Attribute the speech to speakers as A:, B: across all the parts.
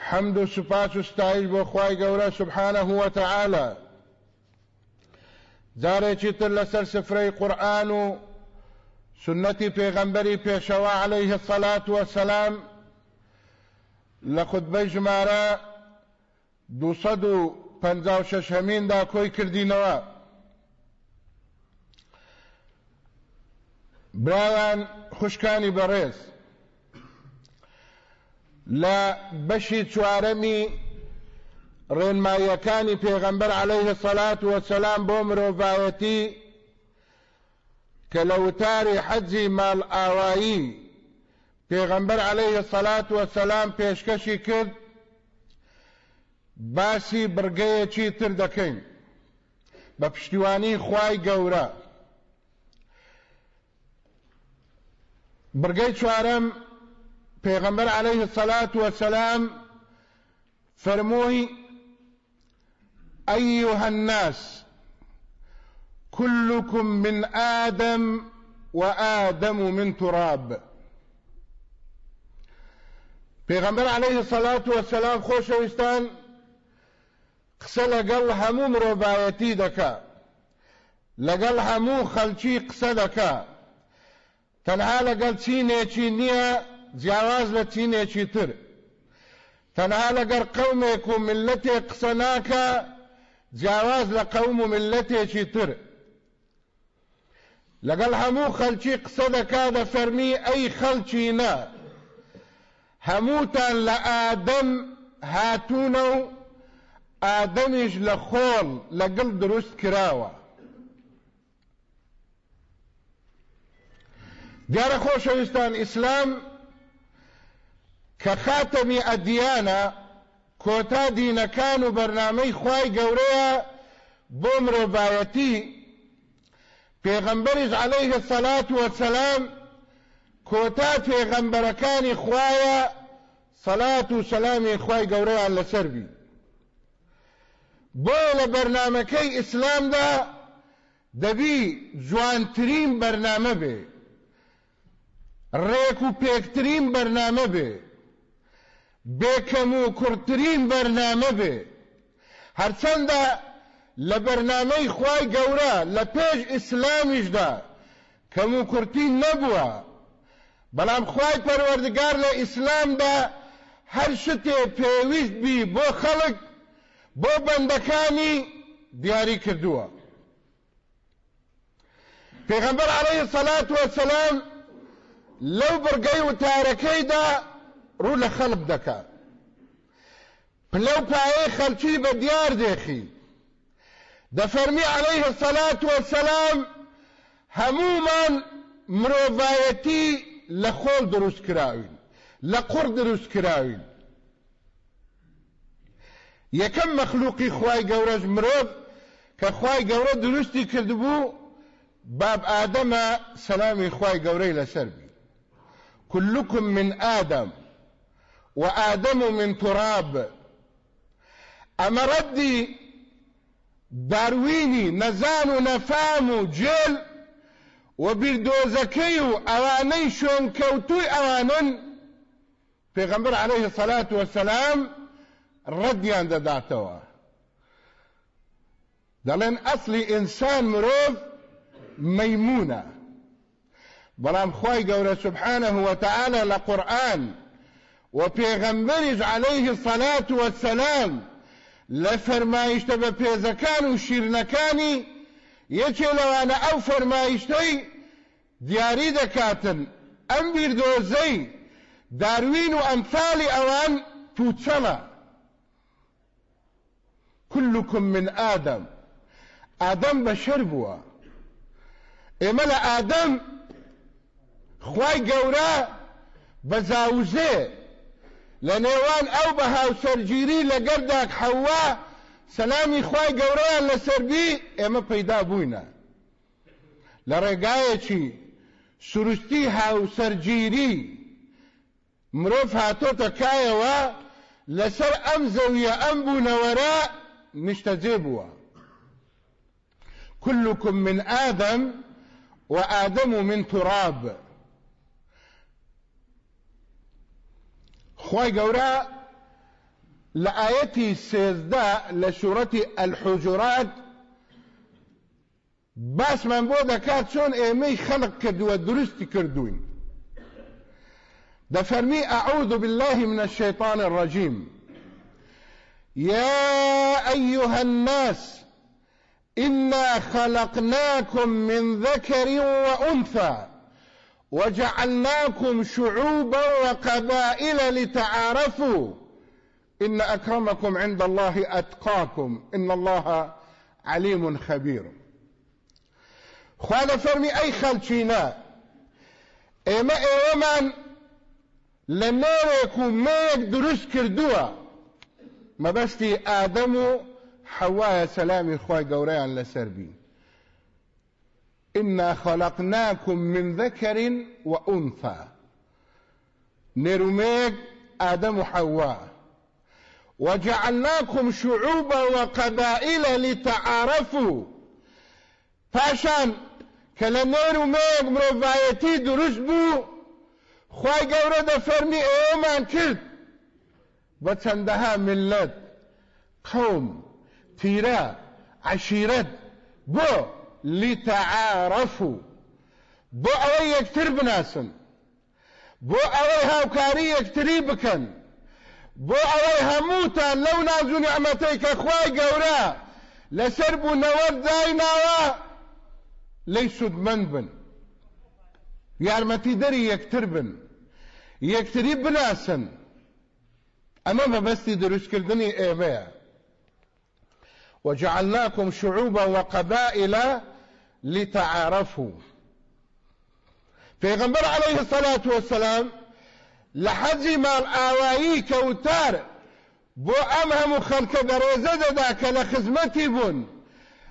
A: حمد و سپاس و ستایش بۆ خی گەورە سبحانە هوتەعاە جارێکی تر لەسەر سفرەی قورآن و سنەتی پێغەمبەری پێشەوە عليهەی هەفەلات وە دو لە خودبەی ژمارە دو شش هەمیندا کۆی کردینەوە براوان خوشکانی بەڕێز لە بەشی چوارەمی ڕێنمایەکانی پێغەمبەر عليهەیە سەلات وەسەسلام بۆ مرۆڤایەتی کە لە وتاری حەجی ماڵ ئاوایی پێغەمبەر عليهەیە سەلات وەسەسلام پێشکەشی کرد باسی برگەیەکی تر دەکەین بە پشتیوانی خوای گەورە برگەی چوارەم پیغمبر علیه الصلاة والسلام فرموی ایوها الناس كلكم من آدم وآدم من تراب پیغمبر علیه الصلاة والسلام خوش وستان قسل لەگەڵ هەموو مرۆڤایەتی دکا لقل همو خلچی قسە تنها لقل لەگەڵ چینێکی جیاواز لە چینێکی تر تەنها لەگەر قەومێک و ملەتێ قسە ناکە جیاواز لە قەوم و ملەتێکی تر لەگەڵ هەموو خەلکی قسە دەکا دە فەرمی ئەی خەلکی نە هەمووتان لە ئادەم هاتوونە و ئادەمیش لە خۆڵ لەگەڵ دروست کراوە دیارە خۆشەویستان ئیسلام کە خاتەمی ئەدیانە کۆتا دینەکان و بەرنمەی خی گەورەیە بۆ مرۆڤایەتی پێغەمبەریش عليهەیە سەلات وەسەسلام کۆتا پێغەمبەرەکانی خوایە سەلات و سەلامی خی گەورەیان لەسەروی بۆ لە بەرنمەکەی ئیسلامدا دەبی جوانترین بەرنامە بێ ڕێک و پێکترین بەرنامە بێ بێکەم و کورتترین بەرنامە بێ هەرچەندە لە بەرنامەی خی گەورە لە پێش ئیسلامیشدا کەم و کورتی نەبووە بەڵام خی پەروەردگار لە ئیسلامدا هەر شتێ پێویست بی بۆ خەڵک بۆ بەندەکانی دیاری کردووە پێغەمبەر عەلەیهی سەلات وەسەلام لەو بڕگەی وتارەکەیدا رو لە دكا بلو باي خلقي بديار ديخي دفرمي عليه الصلاة والسلام سەلات وەسەلام مروفايتي مرۆڤایەتی لە خۆڵ دروست کراوین لە قوڕ دروست کراوین یەکەم مەخلوقی خوای گەورەش مرۆڤ کە خوای باب آدم سلامي خواي قوري لسربي كلكم من آدم وآدم من تراب اما ردي دارويني نزانو نفامو جل وبردوزكيو اواني شون كوتوي اوانن پیغمبر عليه الصلاة والسلام ردي عند داتوا دلن اصلي انسان مروف ميمونه بلام خواي قوله سبحانه وتعالى لقرآن وپێغەمبەریش عليه الصلاة والسلام لە فەرمایشتە بە پێزەکان و شیرنەکانی یەکێ لەوانە ئەو فەرمایشتەی دیاری دەکاتن ئەم بیردۆزەی داروین و ئەمثالی ئەوان پوچەڵە كلكم من آدم آدم بشر بوا ئێمە لە ئادەم خوای گەورە بەزاوزێ لنێوان ئەو بە هاوسەرگیری لەگەرداک حەوا سەلامی خی اما پيدا بوينا لرقاية چي لە هاو سرجيري مروف هاتو هاتۆتە و لسر ام زوية ام بونا وراء بووە كلكم من آدم وآدم من تراب خوي گەورە لآيتي سيزداء لسورة الحجرات سوورەتی من بودا كات شون ايمي خلق كدوا کردووە كردوين دفرمي أعوذ بالله من الشيطان الرجيم يا أيها الناس إنا خلقناكم من ذكر وأنثى وجعلناكم شعوبا وقبائل لتعارفوا إن أكرمكم عند الله أتقاكم إن الله عليم خبير خواله فرمي أي خەلچینە إما إما لما ناوێک ما مەیەک كردوا ما بس في آدم حواء سەلامی خی گەورەیان لەسەر إنا خلقناكم من ذكر وأنثى نرميك آدم وحواء وجعلناكم شعوبا وقبائل لتعارفوا فاشان كلام لە نێر درسبو خواهي مرۆڤایەتی دروست اوما خی گەورە دەفەرمی ملت قوم تيرا عشيرت بو لتەعاڕەفو بۆ ئەوەی یەکتر بناسن بۆ ئەوەی هاوکاری یەکتری بکەن بۆ ئەوەی هەمووتان لەو نازوو نعمەتەی کە خوای گەورە لەسەر بوونەوە دایناوە لی سودمەند بن یارمەتی دەری یەکتر بن یەکتری بناسن ئەمە بەبەستی دروستکردنی ئێمەیە وجعلناكم شعوبا وقبائل لتعارفوا غنبر عليه الصلاة والسلام لحجی الآوائي كوتار بو أمهم خلق دروزه داك لخزمتي بون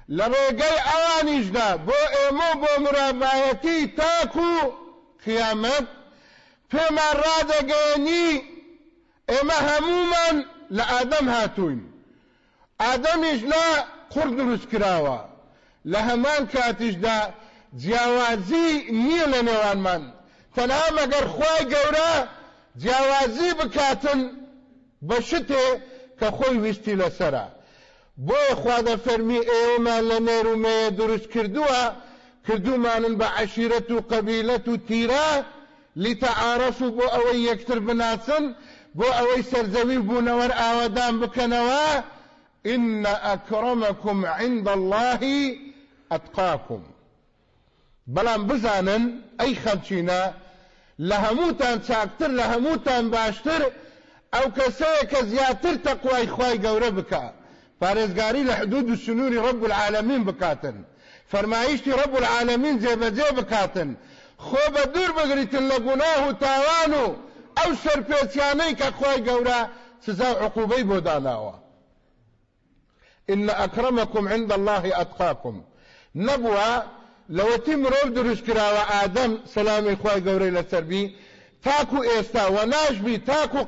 A: لروگی آواني جدا بو إمو بو مرابایتی تاكو قیامت فيما رادقيني دگینی ایمه لآدم هاتوين ئادەمیش لە قوڕ دروست کراوە لە هەمان کاتیشدا جیاوازی نییە لە نێوانمان تەنها مەگەر خی گەورە جیاوازی بکاتن بە شتێ کە خۆی ویستی لەسرە بۆ خوادە فەرمی ئێوەمان لە نێرومەیە دروست کردووە کردومانن بە عشیرەت و قەبیلەت و تیرە لیتەعاڕەف و بۆ ئەوەی یەکتر بناچن بۆ ئەوەی سەرزەوی بوونەوەر ئاوادان بکەنەوە إن أكرمكم عند الله أتقاكم بلان بزانن أي خلچينا لهموتان تاكتر لهموتان باشتر أو كسيك زياتر تقوى تەقوای قوربك فارزقاري لحدود السنون رب العالمين بكاتن فرمايشتي رب العالمين بکاتن فەرمایشتی ڕب العالمین دور بغريت خۆ بە دوور بگریتن لە گوناه و تاوان و ئەو إن أكرمكم عند الله أتقاكم نبوة لو لەوەتی مرۆڤ دروست کراوە ئادەم سەلامی خی گەورەی لەسەربی تاکو تاكو و هز برنامج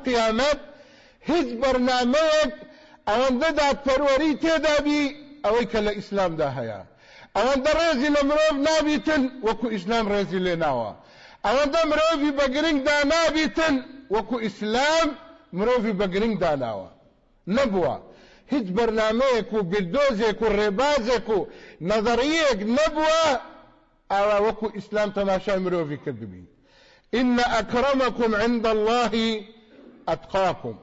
A: قیامەت هیچ بەرنمەیەک تيدا بي أويك ئەوەی کە لە ئیسلامدا هەیە ئەوەندە لمروب لە وكو إسلام وەکو ئیسلام ڕێزی لێناوە ئەوەندە مرۆڤی بە گرنگدا نابیتن وەکو ئیسلام مرۆڤی بە گرنگ داناوە نبوة هیچ بەرنمەیەک و بردۆزێک و نبوة و نەظریەک نەبووە ئاوا وەکو ئیسلام تەماشای إن أكرمكم عند الله أتقاكم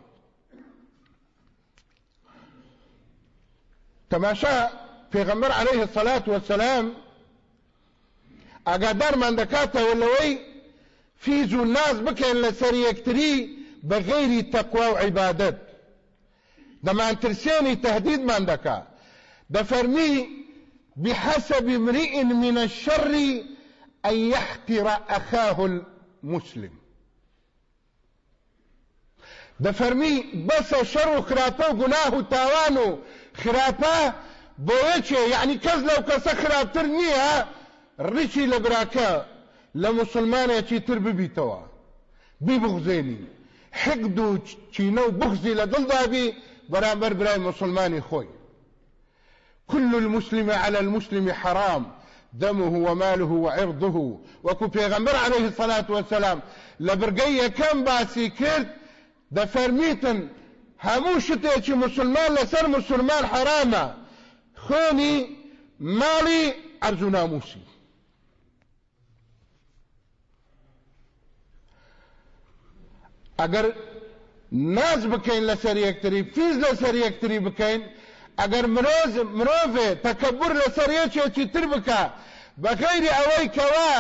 A: تماشا پیغمبر عليه الصلاة والسلام اقدر من دكاته ولوي فيزو الناس بكين لسر يكتري بغير تقوى وعبادات ده ترسيني تهديد من دكا ده فرمي بحسب امرئ من الشر أن يحقر أخاه المسلم ده فرمي بس شر خرابه گناه تاوانو خرابه بوچه يعني كز لو كسا خرابتر نيه ريشي لبراكه لمسلمان چی تر ببیتوا ببغزيني حقد و چینه بغزي لدل دابي بەرامبەر برای مسلماني خوي كل المسلم على المسلم حرام دمه وماله وعرضه وكو بيغمبر عليه الصلاة والسلام لبرقية كم باسي كرت دفرميتن هموشتي چه مسلمان لسر مسلمان حراما خوني مالي عرضو ناموسي اگر ناز بکەین لەسەر یەکتری فیز لەسەر یەکتری بکەین ئەگەر مرۆز مرۆڤێ تەکەبور لەسەر یەکێکی تر بکە بەخەیری ئەوەی کەوا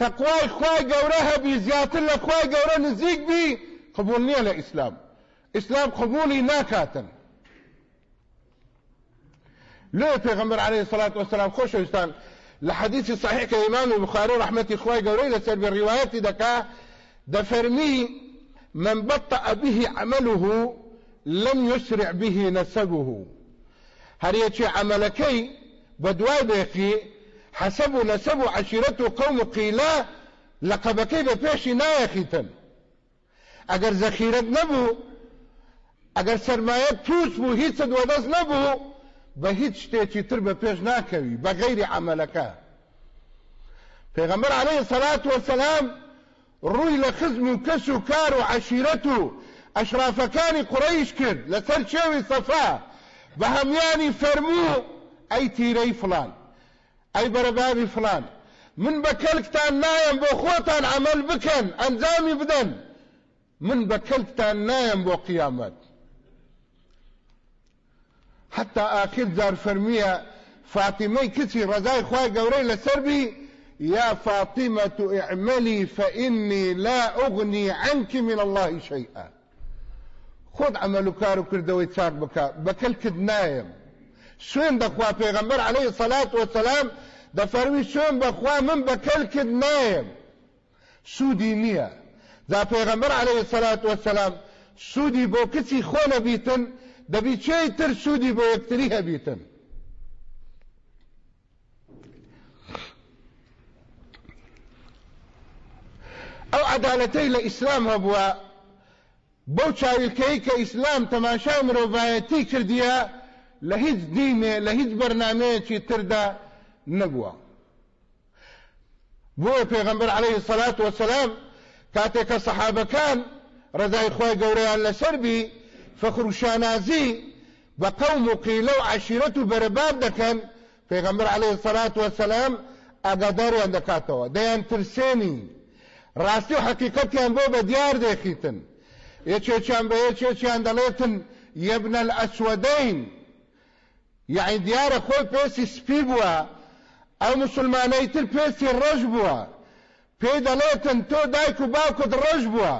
A: تەقوای خوای گەورە هەبی زیاتر لە خوای گەورە نزیک بی قبول نییە لە ئیسلام ئیسلام قبولی ناکاتن لێ پێغەمبەر عەلەیهی سەڵات وەسەلام خۆشەویستان لە حەدیثی صحیح کە ئیمام بخاری ڕەحمەتی خوای گەورەی لەسەر بێ ڕیوایەتی من بطأ به عمله لم يسرع به نسبه هەرێکی عملكي بە حسب نسب عشيرته قوم قيلا لقبكي عشیرەت و قەوم و نبو اگر سرمايات بە بو نایەخیتن ودس نبو بهيتش ئەگەر تربة تووس بوو هیچ عملكا نەبوو بە هیچ شتێکی تر عليه روي لخزم كسو كارو کەس أشراف كان قريش كد لسر شوي قڕیش بهمياني فرمو أي تيري فلان أي بربابي فلان من بە کەلکتان نایم بۆ عمل بكن أنزامي بدن من بە کەلکتان نایم بۆ حتى آخر زار فرمية فاطمي كسي رزاي خواي قوري لسربي يا فاطمة اعملي فإني لا أغني عنك من الله شيئا خذ عملو کارو کردەوەی چاک بکە بەکەل نايم نایم شوێن دەخوا عليه الصلاة والسلام دفروي شوێن بەخوا من بەکەل نايم شو دينية ذا دا عليه عليه والسلام شو دي بو كسي خۆ بيتن دەبی چێی تر دي بو يكتريها بيتن او عدالتي لإسلام هبوا هەبووە بەو إسلام تماشا ئیسلام تەماشای مرۆڤایەتی کردیە ديني هیچ دینێ تردا نبوا بۆیە پیغمبر عليه الصلاة وسلام كاتيكا صحابة كان رضاي خواه قوريان لسربي فخر شانازي بقوم قيلو قیلە برباب دكن پیغمبر عليه الصلاة وسلام اقدار واندكاتوا ديان ترسيني ڕاستی و حەقیقەتیان بۆ بە دیار دەخیتن یەکێکیان بە یەکێکیان دەڵێتن یەبنە ئەسوەدەین یعنی دیارە خۆی پێسی سپی بووە ئەو مسلمانەی تر پێسی ڕۆژ بووە پێی دەڵێتن تۆ دایک و باوکت ڕۆژ بووە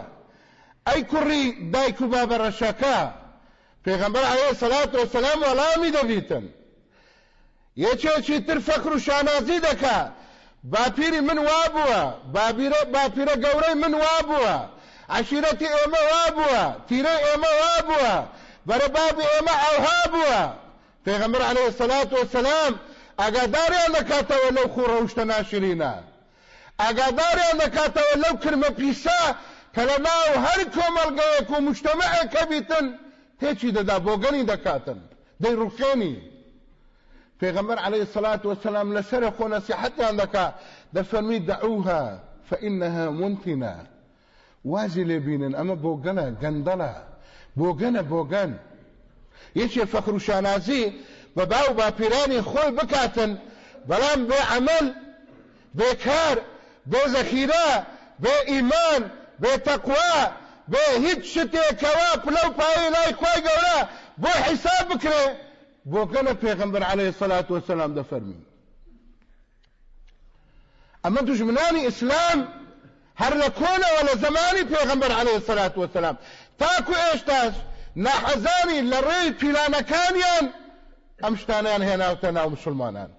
A: ئەی کوڕی دایک و بابەڕەشەکە پێغەمبەر عەیە سەلات و سەلام وەڵامی دەبیتن یەکێکی تر فەکر و شانازی دەکات باپیری من وابووە باپیرە گەورەی من وابووە عشیرەتی ئێمە وابووە تیرە ئێمە وابووە بەرەبابی ئێمە ئاوها بووە پێغەمبەر عەلەیهی سەلات وەسەلام ئاگاداریان دەکاتەوە لەو خوڕە وشتە ناشرینە ئاگاداریان دەکاتەوە لەو کرمە پیشە کە لە ناو هەر کۆمەلگەیەک و مشتەمەعەکە بیتن پێچی دەدا بۆگەنی دەکاتن دەی ڕوخێنی پیغمبر علیه الصلاة والسلام لسرق و نصیحت اندکا در فرمی دعوها فإنها منتنا وازی لبینن اما بوگنه گندله بوگنه بوگن یچی فخر و شانازی و باو با پیرانی خوی بکاتن بلان بی عمل بی کار بی زخیره بی ایمان بی تقوی بی هیچ شتی کواب لو پایی لای خوی گوله بو حساب بکره بۆ کە لە پێغمبەر عليه سلات وسلام دەفەرمی اما دژمنانی إسلام هەر لە کۆنەوە لە زمانی پێغمبەر عليه الصلاة والسلام تاكو ئێشتاش نەحەزانی لە ڕێی پیلانەکانیان امشتانيان هنا هێناوتە ناو مسلمانان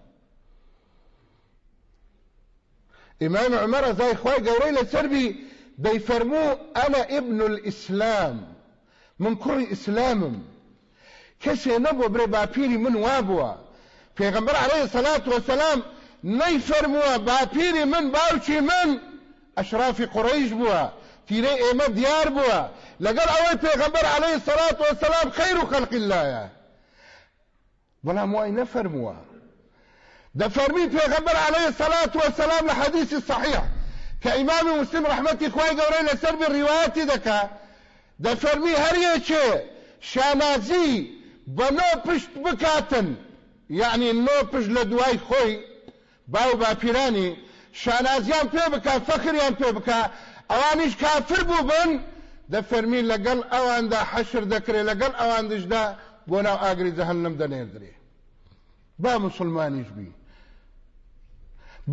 A: ئیمان عمەرە زای خی گەورەی لە سەربی دەیفەرموو ئەمە ئبن من كري اسلامم کەسێ نەبوو برێ باپیری من وابووە پێغمبەر عەلەیهی سەلات وەسەلام نەیفەرمووە باپیری من باوکی من اشرافی قریش بوا تیره ئێمە دیار بووە لەگەڵ ئەوەی پێغمبەر عەلەیهی سەلات وەسەلام خەیر و خەلقی لایە بەڵام وای نفرموا دەفەرمی پێغمبەر عەلەیهی سەلات وەسەلام لە حەدیثی صەحیح کە ئیمامی مسلم ڕەحمەتی خوای گەورەی لەسەر بێ ڕیوایەتی دفرمي دەفەرمی هەر شانازی بەمە پشت بکاتن یعنی نۆ پشت لە دوای خۆی باو باپیرانی شانازیان پێ بکە فەخریان پێ بکە ئەوانیش کافر بوو بن دەفەرمی لەگەڵ ئەواندا حەشر دەکرێت لەگەڵ ئەوان دشدا بۆ ناو ئاگری جەهنم دەنێردرێ با مسلمانیش بی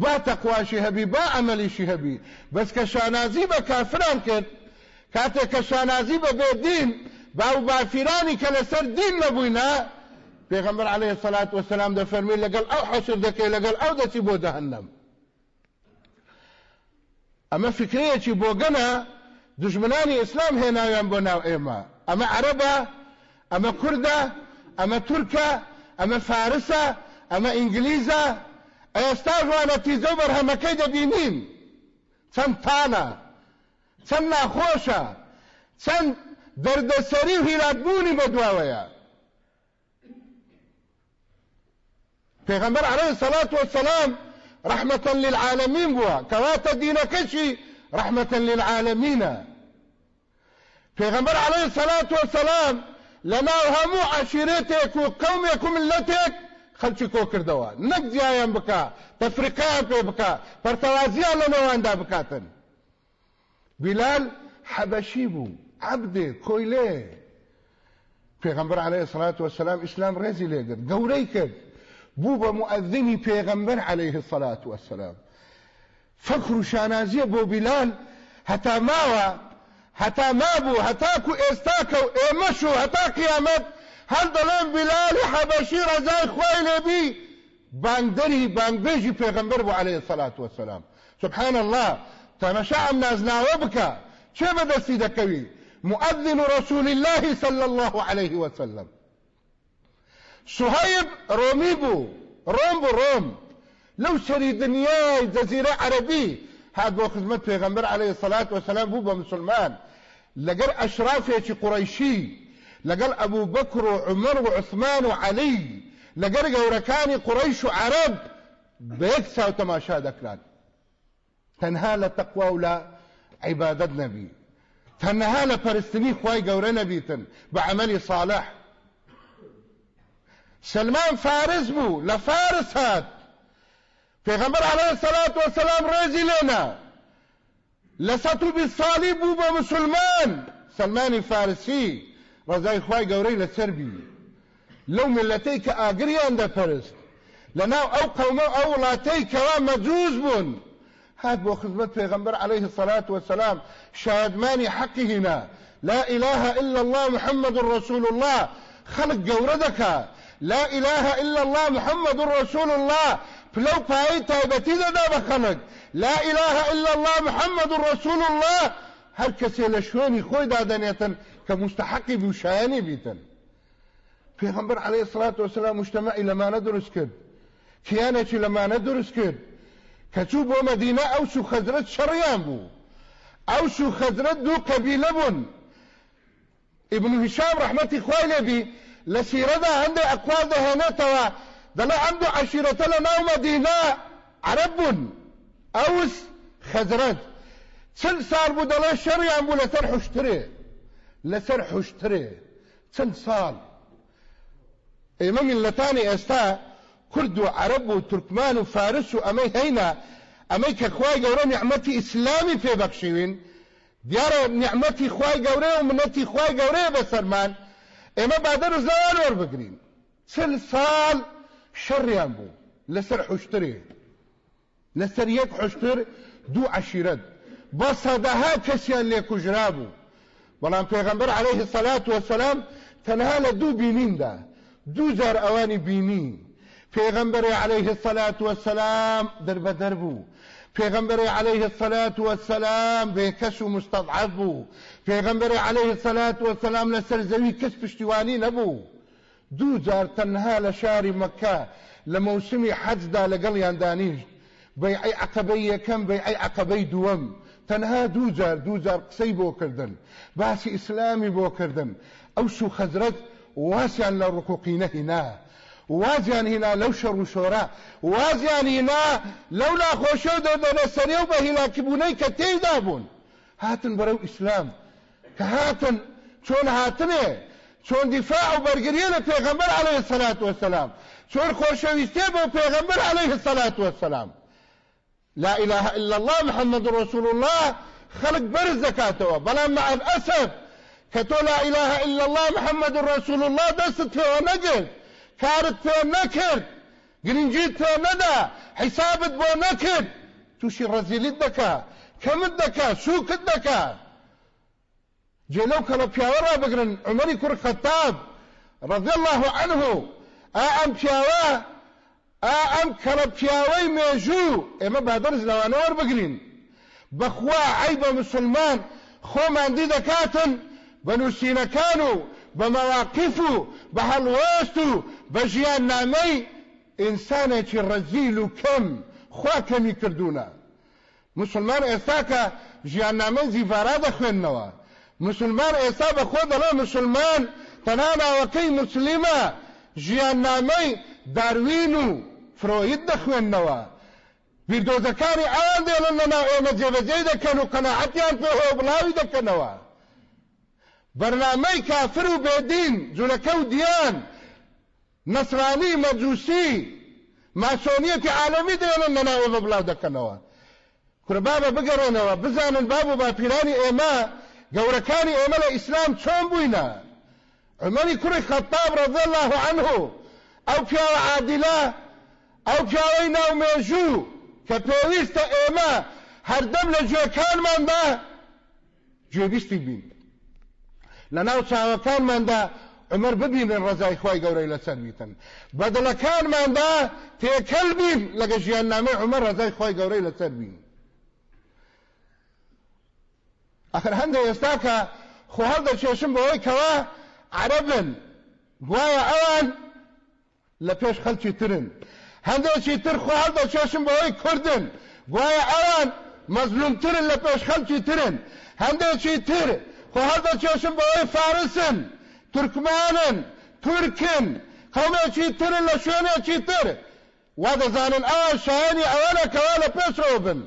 A: با تەقواشی هەبی با ئەمەلیشی هەبی بەس کە شانازی بە کافران کرد کاتێک کە شانازی بە بێدین با و بافرانی کە لەسەر دین نەبووینە پێغمبەر عليه سلات وسلام دە فەرمی لەگەڵ ئەو حەشر دەکەی لەگەڵ ئەو دەچی بۆ دەهنم ئەمە فکرەیەکی بۆگەنە دژمنانی ئیسلام هێناویان بۆ ناو ئێمە ئەمە عەرەبە ئەمە کووردە ئەمە تورکە ئەمە فارسە ئەمە ئینگلیزە ئێستا ژوانە تیزە بەرهەمەکەی دەبینین سن تانە چەند ناخۆشە چەند دەردەسەری و هیرابوونی بەدواوەیە پێغەمبەر عەلەیهی سەڵات وەسەلام ڕەحمەتەن للعالەمین بووە کەواتە دینەکەشی ڕەحمەتەن للعالەمینە پێغەمبەر عەلەیهی سەڵات وەسەلام لەناو هەموو عەشیرەتێک و قەومێک و ملەتێک خەلکی کۆ کردەوە نەک جیایان بکە تەفریقیان پێ بکە پەرتەوازیان لە نەواندا بکاتن بیلال حەبەشی بوو عبده کۆیلێ پێغمبەر عليه الصلاة والسلام اسلام ڕێزی لێگر گەورەی مؤذني بوو بە مؤذنی الصلاة عليه فكر شانازي فەخر بلال حتى بۆ بیلال حتى ماوە هەتا مابوو هەتاکو ئێستاکە و حتى و هەتا قیامەت هەر دەڵێن بیلالی حەبەشی ڕزای باندري لێبی بانگدەری بانگبێژی پێغمبەر عليه الصلاة والسلام سبحان الله تەمەشا ئەم نازناوە بکە بدك بەدەستی مؤذن رسول الله صلى الله عليه وسلم صهيب روميبو رومبو روم لو شري دنياي جزيرة عربي هاد بو خدمة پیغمبر عليه الصلاة والسلام بو مسلمان لقل أشرافي قريشي لقل أبو بكر وعمر وعثمان وعلي لقل قوركاني قريش وعرب بيكسا وتماشا دكران تنهال لتقوى ولا عبادة نبي تەنەها لە خواي قورنا بيتن بعملي صالح سلمان فارس بو لفارس فارس هات پێغەمبەر عليه الصلاة والسلام رجي لنا لە سە بو بمسلمان بە مسلمان رزاي خواي ڕزای خی لو لە سەربی لەو ملەتەی کە ئاگریان دەپەرست لەناو ئەو قەومە ئەو وڵاتەی هات خزمت پیغمبر عليه الصلاة والسلام شهدماني حقهنا لا إله إلا الله محمد رسول الله خلق قوردك لا إله إلا الله محمد رسول الله بلو باي تايبتي ذا بخلق لا إله إلا الله محمد رسول الله هر كسي لشونی خوي دادانية که بوشاني بيتن پیغمبر عليه الصلاة والسلام مجتمعي لما ندرس كد کیانه لما ندرس كد مدینه او شو ئەو شریان بو او شو سوخەزرت دو قبیله بون ابن هشام خوالی بی لسیره لە هنده اقوال ئەقوال هنه توا دلا عمدو عەشیرەتە لنا ناو عرب عەرەب بوون ئەوس خەزرت چل سال بو دەڵێ شریان بو لسر حشتره لسر حشتره چل سال ئێمە اللتانی ئێستا كرد وعرب وتركمان وفارس وامي هينا فارس و ئەمەی نعمتي اسلامي في خخوای گەورە نعمتي ئیسلامی پێبەخشیوین ومنتي نیحمەتی خخوای بسرمان اما منەتی خخوای گەورەیە سلسال ئێمە بادەر لسر حشتري لسر يك ساڵ شەڕیان بوو لەسەر حشتێ لەسەر یەک حشتر دوو عشیرەت بە سەدەها عليه الصلاة والسلام تنهال دو بينين دا دو جار اواني بينين پیغمبر علیه الصلاة والسلام در بدر بو پیغمبر علیه الصلاة والسلام بهکش و مستضعف بو پیغمبر علیه الصلاة والسلام لسر زوی کس پشتیوانی نبو دو جار تنها لشار مکه لموسم حج دا لقل یاندانیش بيعي عقبية كم بيعي عقبي دوم تنها دو جار قسي بو کردن باسي إسلامي بو کردن أو شو خزرج واسعا لركوقينه هناه وازیان هینا شر شەڕ و لولا وازیان هینا لەو ناخۆشە دەدەنە سەرێ و بە هیلاکیبوونەی هاتن برو اسلام کە هاتن چۆن هاتنێ چۆن دفاع و بەرگریە لە عليه الصلاة والسلام چۆن خۆشەویستێ بۆ پێغەمبەر عليه الصلاة والسلام لا إله إلا الله محمد رسول الله خلق برز دەکاتەوە بەڵام مع الأسف كتو لا إله إلا الله محمد رسول الله دەست پێوە نەگرت کارت تۆ نەکرد گرنگی تۆ ندا حسابت بو نەکرد تووشی ڕەزیلیت دەکا کەمت دەکا سووکت دەکا جێلەو کەڵە پیاوە ڕابگرن عمەری کوڕ خطاب ڕەزی الله عنه ئا ئەم پیاوە ئا ئەم اما پیاوەی مێژوو ئێمە بخوا لەوانە مسلمان خو دەکاتن بە نووسینەکان كانوا بە مەواقف بەژیان نامەی ئینسانێکی ڕەزیل و کەم خوا کەمی کردوونە مسلمان ئێستا کە ژیان نامە زیڤارا دەخوێندنەوە مسلمان ئێستا بەخۆ دەڵێ مسلمان تەنا ناوەکەی مسلمە ژیان نامەی داروین و فرۆید دەخوێندنەوە بیردۆزەکانی ئەوان دێڵن لەناو ئێمە جێبەجێی دەکەن و قەنەعەتیان پێ هۆبڵاوی دەکەنەوە بەرنامەی کافر و بێدین جوونەکە نەسرانی مەجووسی ماسۆنیەتی عالەمی دێنن نەناوەوە بڵاو دەکەنەوە کوربابە بگەڕێنەوە بزانن باب و باپیرانی ئێمە گەورەکانی ئێمە لە ئیسلام چۆن بووینە عمەری کوڕی خەتاب ڕەضی الله عنه ئەو پیاوە عادیلە ئەو پیاوەی ناومێژوو کە پێویستە ئێمە هەردەم لە گوێکانماندا گوێبیستی بین لە ناو چاوەکانماندا ئەمەر ببینن ڕزای خی گەورەی لە من بەدڵەکانماندا تێکەل بین لەگە ژیان نامەی عمە ڕزای خی گەورەی لە سەروین ئەخر هەندە ئێستا کە خوهڵ دەچێشم بەوەی کەوا عربن گوایە ئەوان لە پێش خەلکی ترن هەندێکی تر خوهڵ دەچێشم بەوەی کوردن گوایە ئەوان مەزلومترن لە پێش خەلکی ترن هەندێکی تر خوهڵ دەچێشم بەوەی فارسن Türkmenin, Türk'ün, kome çiğtir ile şöyle çiğtir. Vada zanin a şahani avana kavala peş robin.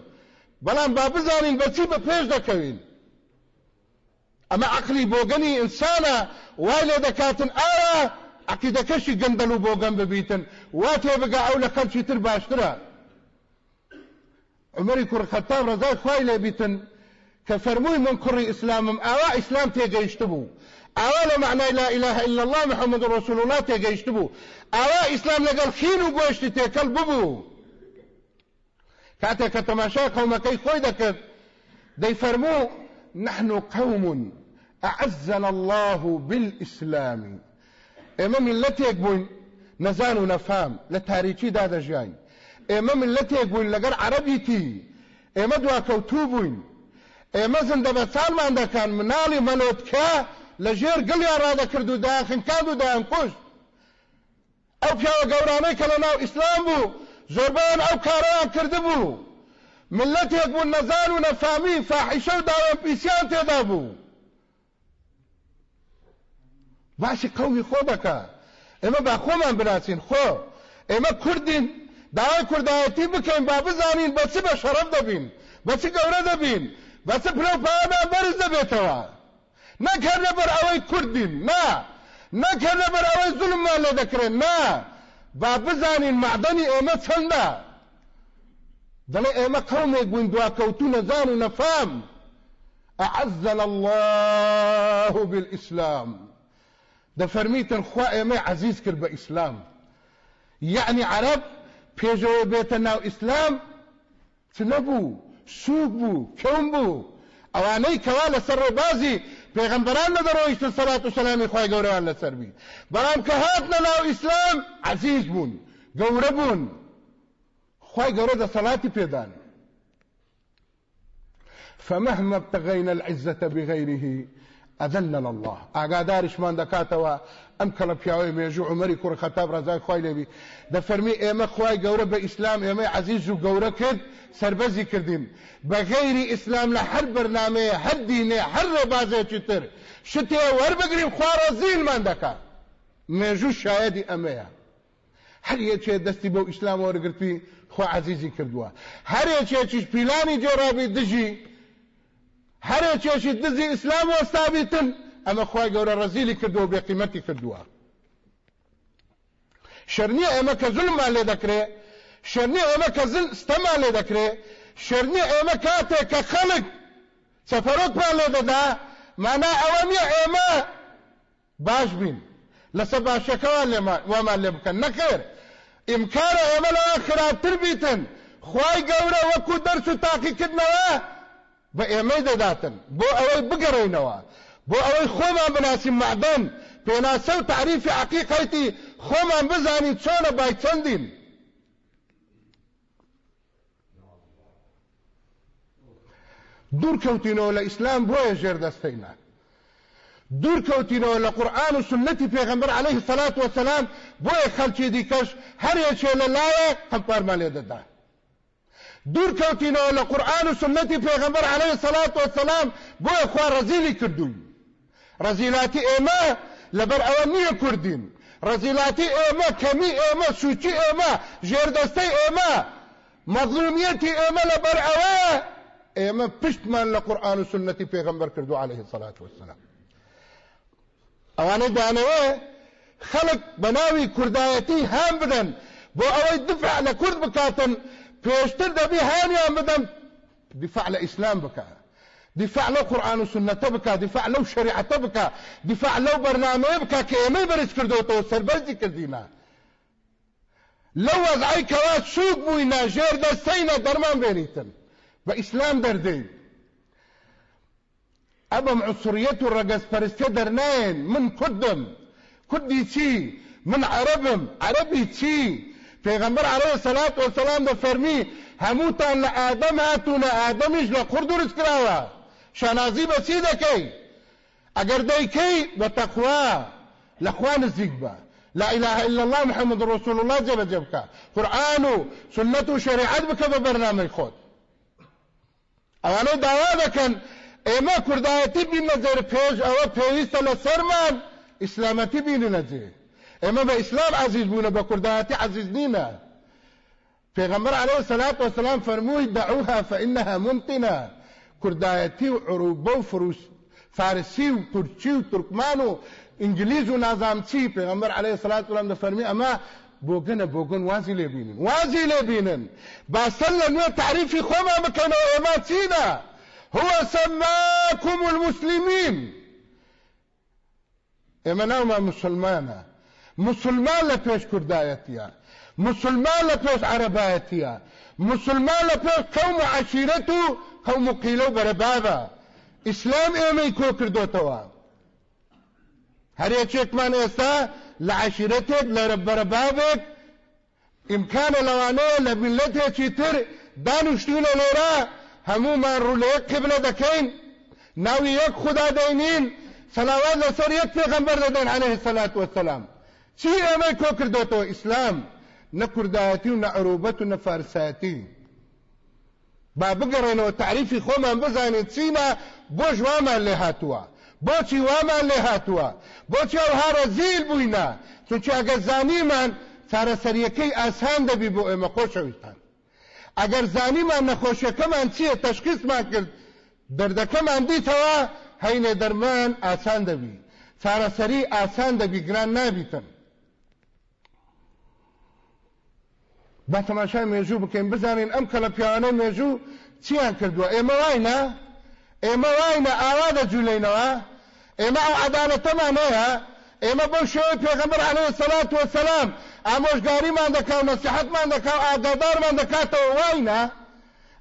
A: Balan babı zanin besi be peş dakavin. Ama akli bogani insana وایلێ دەکاتن ئایا عقیدەکەشی گەندەل و بۆگەم ببیتن وا تێ بگە ئەو لە خەمچی تر باشترە عمەری کوڕخەتاب ڕزای خوای لێ بیتن کە فەرمووی من کوڕی ئیسلامم ئاوا ئیسلام تێگەیشت بوو اولا معنى لا اله الا الله محمد رسول الله تقشت بو اولا اسلام لقال خينو قشت تقل ببو كاتا كتماشا قوم كي خويدك دي فرمو نحن قوم اعزنا الله بالاسلام اما ملتي اقبوين نزانو نفهم لتاريكي دادا جاين اما ملتي اقبوين لقال عربيتي اما دوا كوتوبوين اما زندبتال ما عندك منالي ملوتكا لە ژێر گەڵیان ڕادەکرد و دایان خنکاند و دایان کوشت ئەو پیاوە گەورانەی کە لە ناو ئیسلام بوو زۆربیان ئەو کارەیان کردبوو ملەتێک بوو نەزان و نەفامی فاحیشە و داوام پیسیان تێدا بوو باسی قومی خۆ دەکە ئێمە با خۆمان بناسین خۆ ئێمە کوردین داوای کوردایەتی بکەین با بزانین بەچی بە شەرەف دەبین بەچی گەورە دەبین بەچی پرەوپایانە بەرز دەبێتەوە نەکە لەبەر ئەوەی کوردین نا نەکە لەبەر ئەوەی زلممان لە دەکرێن نا با بزانین معدەنی ئێمە چەندە دەڵێ ئێمە قومێک بووین دواکەوتو نەزان و نەفام اعزل الله بالإسلام ده فرميت الخواء ما عزيز كر بإسلام يعني عرب بيجو بيتنا اسلام تنبو سوق بو كوم بو اواني كوالا سر بازي پێغمبەران لە دەڕۆیشتە سەلات و سەلامی خی گەورەیان لەسەر بین بەڵام کە هات لە ناو ئیسلام عزیز بوون گەورە بوون خی گەورە دە سەلاتی فمهما ابتغينا العزة بغيره اذلل الله أقادارش من دكاتوا أم كلا بياوي ميجو عمري كور خطاب رزاق خوي لبي دەفەرمی ئێمە خی گەورە بە ئیسلام ئێمە عزیز و گەورە کرد سربەزی کردیم بە غەیری ئیسلام لە هەر بەرنمەیە هەر دینێ هەر ڕێبازێکی تر شتێ وەربگریم خوارە زیینمان دەکات مێژوو شایەدی ئەمەیە دستي یەکێ دەستی بەو ئیسلام وەرگرتی خوا عزیزی کردووە هەر یەکێکیش پیلانی جێڕابی دژی هەر یەکێکی دزی ئیسلام وەستابیتن ئەمە خی گەورە ڕزیلی کردو و بقيمتي کردووە شرنی ئێمە کە زلمان لێ دەکرێ شرنی ئێمە کە زل ستەمان لێ دەکرێ شرنی ئێمە کاتێک کە خەڵک چەپەرۆکمان لێ دەدا مانا ئەوە نیە ئێمە باش بین لەسەر باشەکەوان وامان لێ بکەن نەکرد ئیمکارە ئێمە لەوە خراپتر بیتن خی گەورە وەکو دەرس و تاقیکردنەوە بە ئێمەی دەداتن بۆ ئەوەی بگەڕینەوە بۆ ئەوەی خۆمان بناسی معدن پێناسە و تعریفی عقیقەتی خۆمان بزانی چۆنە بایچەندین دوورکەوتینەوە لە ئیسلام بۆیە ژێر دەستەینا دوورکەوتینەوە لە قورآن و سنەتی پێغەمبەر عەلەیهی سەلات وەسەلام بۆیە خەڵکی دیکەش هەرێکێ لە لایە قەپارمان لێ دەدا دوورکەوتینەوە لە قورآن و سنەتی پێغەمبەر عەلەیهی سەلات وەسەلام بۆیە خوا ڕەزیلی کردوون ڕەزیلاتی ئێمە لەبەر ئەوە نییە رزيلاتي ايما كمي ايما جردستی ايما مظلومیتی ايما مظلوميتي ايما لبرعوه ايما من لقرآن و سنتی پیغمبر کردو عليه الصلاة والسلام اوانی دانوه خلق بناوي كردايتي هم بدن بو اوي دفع لکرد بكاتن پیشتر هانی هم بدن دفع لإسلام بكاتن دفاع لو قرآن وسنة تبكى دفاع لو شريعة تبكى دفاع لو بەرنمەیە بکە کە ئێمەی بەرز کردوەوە سربەرزی کردینە لەو وەزعیکەوە سوود بووینە ژێر دەستەینە دەرمان درمان بە بإسلام دەردەین ئەبم عسوریەت الرقص ڕەگەزپەرستە درنين من كدن كدي تي من عربم عربي تي پێغەمبەر عەلەیهی سەلات وەسەلام دەفەرمی هەمووتان لە ئادەم هاتوونە ئادەمیش لە قورد دروست کراوە شانازی با چی اگر ئەگەر کی با تەخوا لخوان زیگ با لا إله إلا الله محمد رسول الله جل جبك قرآن و سنت و شريعت بك برنامه خود اوانو دعوة بكن اما كردائتي بنظر پیش او پیویست اسلامتی بین نظر ایما با اسلام عزیز بونه با کردائیتی عزیز نينا پیغمبر عليه الصلاة والسلام فرموه دعوها فإنها منتنه کردایەتی و عروبە و فروس فارسی و تورکی و تورکمان و ئینگلیز و نازامچی پێغەمبەر عەلەیهی سەلات وسەلام دەفەرمی ئەمە بۆگەنە بۆگەن وازی لێبینن وازی لێبینن باسەر لە تعریفی خۆمان بکەنەوە ئێمە چینە هو سەماکم المسلمین ئێمە ناومان مسلمانا مسلمان لپیش پێش مسلمان لپیش پێش مسلمان لپیش پێش قەوم و هەموو قیلە و اسلام ئیسلام ئێمەی کۆ کردوتەوە هەرێکێکمان ئێستا لە عشیرەتێک لەرە بەرەبابێک ئیمکانە لەوانەیە لە بلەتێکی تر دانوشتونە لێرە هەمومان ڕولەیەک قبلە دەکەین ناوی یەک خدا دەینین سەلاوات لەسەر یەک پێغەمبەر دەدەن عەلەیهی سەلات وەسەلام چی ئێمەی کۆ کردوتەوە اسلام نە کوردایەتی و نە عروبەت و نە فارسایەتی با بگەڕێنەوە تعریفی خۆمان بزانێت چیمە بۆ ژوامان لێ هاتووە بۆچی وامان لێ هاتووە بۆچی ئەو هارە زیل بووینە چونچە ئەگە زانیمان چارەسەریەکەی ئاسان دەبی بۆ ئێمە خۆشەویستان ئەگەر زانیمان نەخۆشیەکەمان چییە تەشکیسمان کرد دەردەکەمان دیتەوە هەینێ دەرمان ئاسان دەبی چارەسەری ئاسان دەبی گران نابیتن با تەماشای مێژوو بکەین بزانین ئەم کە لە پیاوانە مێژوو چیان کردووە ئێمە واینە ئێمە واینە ئاوا دەجوولینەوە ئێمە ئەو عدالەتەمانەیە ئێمە بەو شێوەی پێغەمبەر عەلەیە سەلات وەسەلام ئامۆژگاریمان دەکا و نەسیحەتمان دەکا و ئاگادارمان دەکاتەوە واینە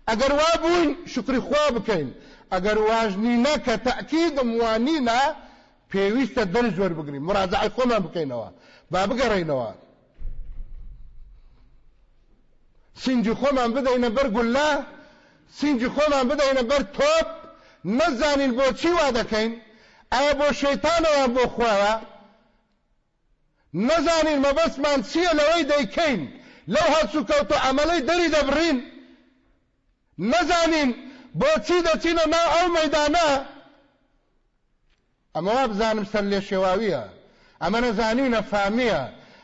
A: ئەگەر وا بووین شکری خوا بکەین ئەگەر واژنینە کە تەکیدم وانینە پێویستە دەرج وەربگرین مراجعی خۆمان بکەینەوە با بگەڕینەوە sinđi homan bida i na bar gulla sinđi homan bida i na bar top نزانین بۆ چیوا دەکەین ئایا بۆ شەیتانەوە بۆ خوێوە نەزانین مەبەستمان چییە لەوەی دەیکەین لەو هەچوو کەوتە ئەمەلەی دەری دەبڕین نەزانین بۆچی دەچینە ناو ئەو مەدانە ئەمەوا بزانم سەر لێ شێواویە ئەمە نەزانی و نەفامیە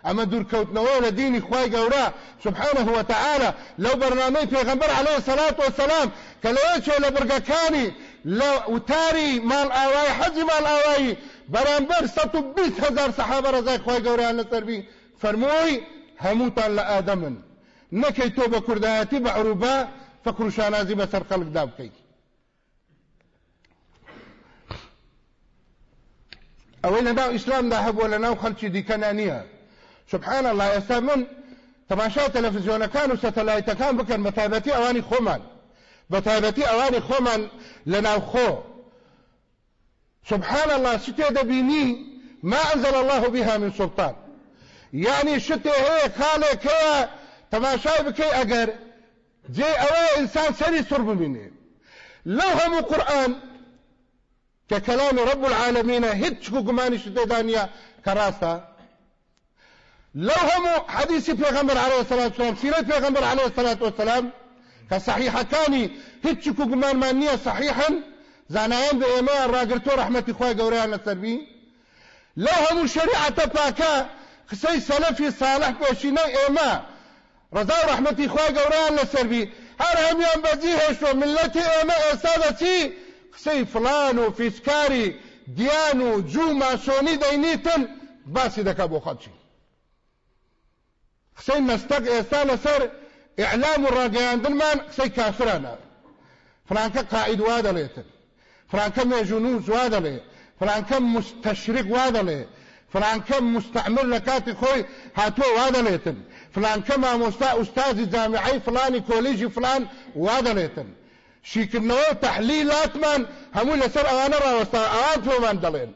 A: اما دور كوتنوا ديني خواي قورا سبحانه وتعالى لو برنامج غنبر عليه الصلاة والسلام كلوشو لبرقاكاني لو تاري مال آواي حجي مال آواي برانبر ستو بيس هزار صحابة رزاي خواي قوريان لسر بي فرموي هموتا لآدم نكي توبة كردهاتي بعروبا فكر شانازي بسر خلق دابكي اولا ناو اسلام دا ولا لناو خلچي دي كانانيه سبحان الله ئێستا من تلفزيون تەلەڤزیۆنەکان و سەتەلایتەکان كان بە اواني ئەوانی خۆمان اواني تایبەتی ئەوانی خۆمان سبحان الله شتي دبيني ما انزل الله بها من سلطان يعني شتي خالي کاڵێکەیە تەماشای بکەی بكي جێ جي ئینسان انسان سري سرب مني لو هم قران ككلام رب العالمين هتشكو گومانی شتي دانيا كراسه لو هم حديث پیغمبر عليه الصلاة والسلام سيرة پیغمبر عليه الصلاة والسلام که كاني هتش كوكمان مانية صحيحا نیه صحیحا زانایان به ایمه رحمة رحمتی خواه گوریان لو هم شريعة پاکا قصه سلفي صالح بوشينا ایمه رضا رحمة إخوائي قوريان گوریان لسر بی هر همیان بزی هشتو ملتی ایمه اصاده چی قصه فلان و فیسکاری جو ماسونی دینیتن باسی دکا بو قسەی مەستەک ئێستا إيه، سر إعلام و ڕاگەیاندنمان قسي کافرانە فرانکە قائد وا دەڵێتن فرانکە جنوز وا لي فرانکە مستشرق وا لي فرانکە مستعمر لە خوي خۆی هاتووە وا دەڵێتن فلانکە مامۆستا جامعي جامعی فلانی فلان فلان وا دەڵێتن شیکردنەوە تحلیلاتمان هەموو لەسەر أنا ڕاوەستا ئەوان من دەڵێن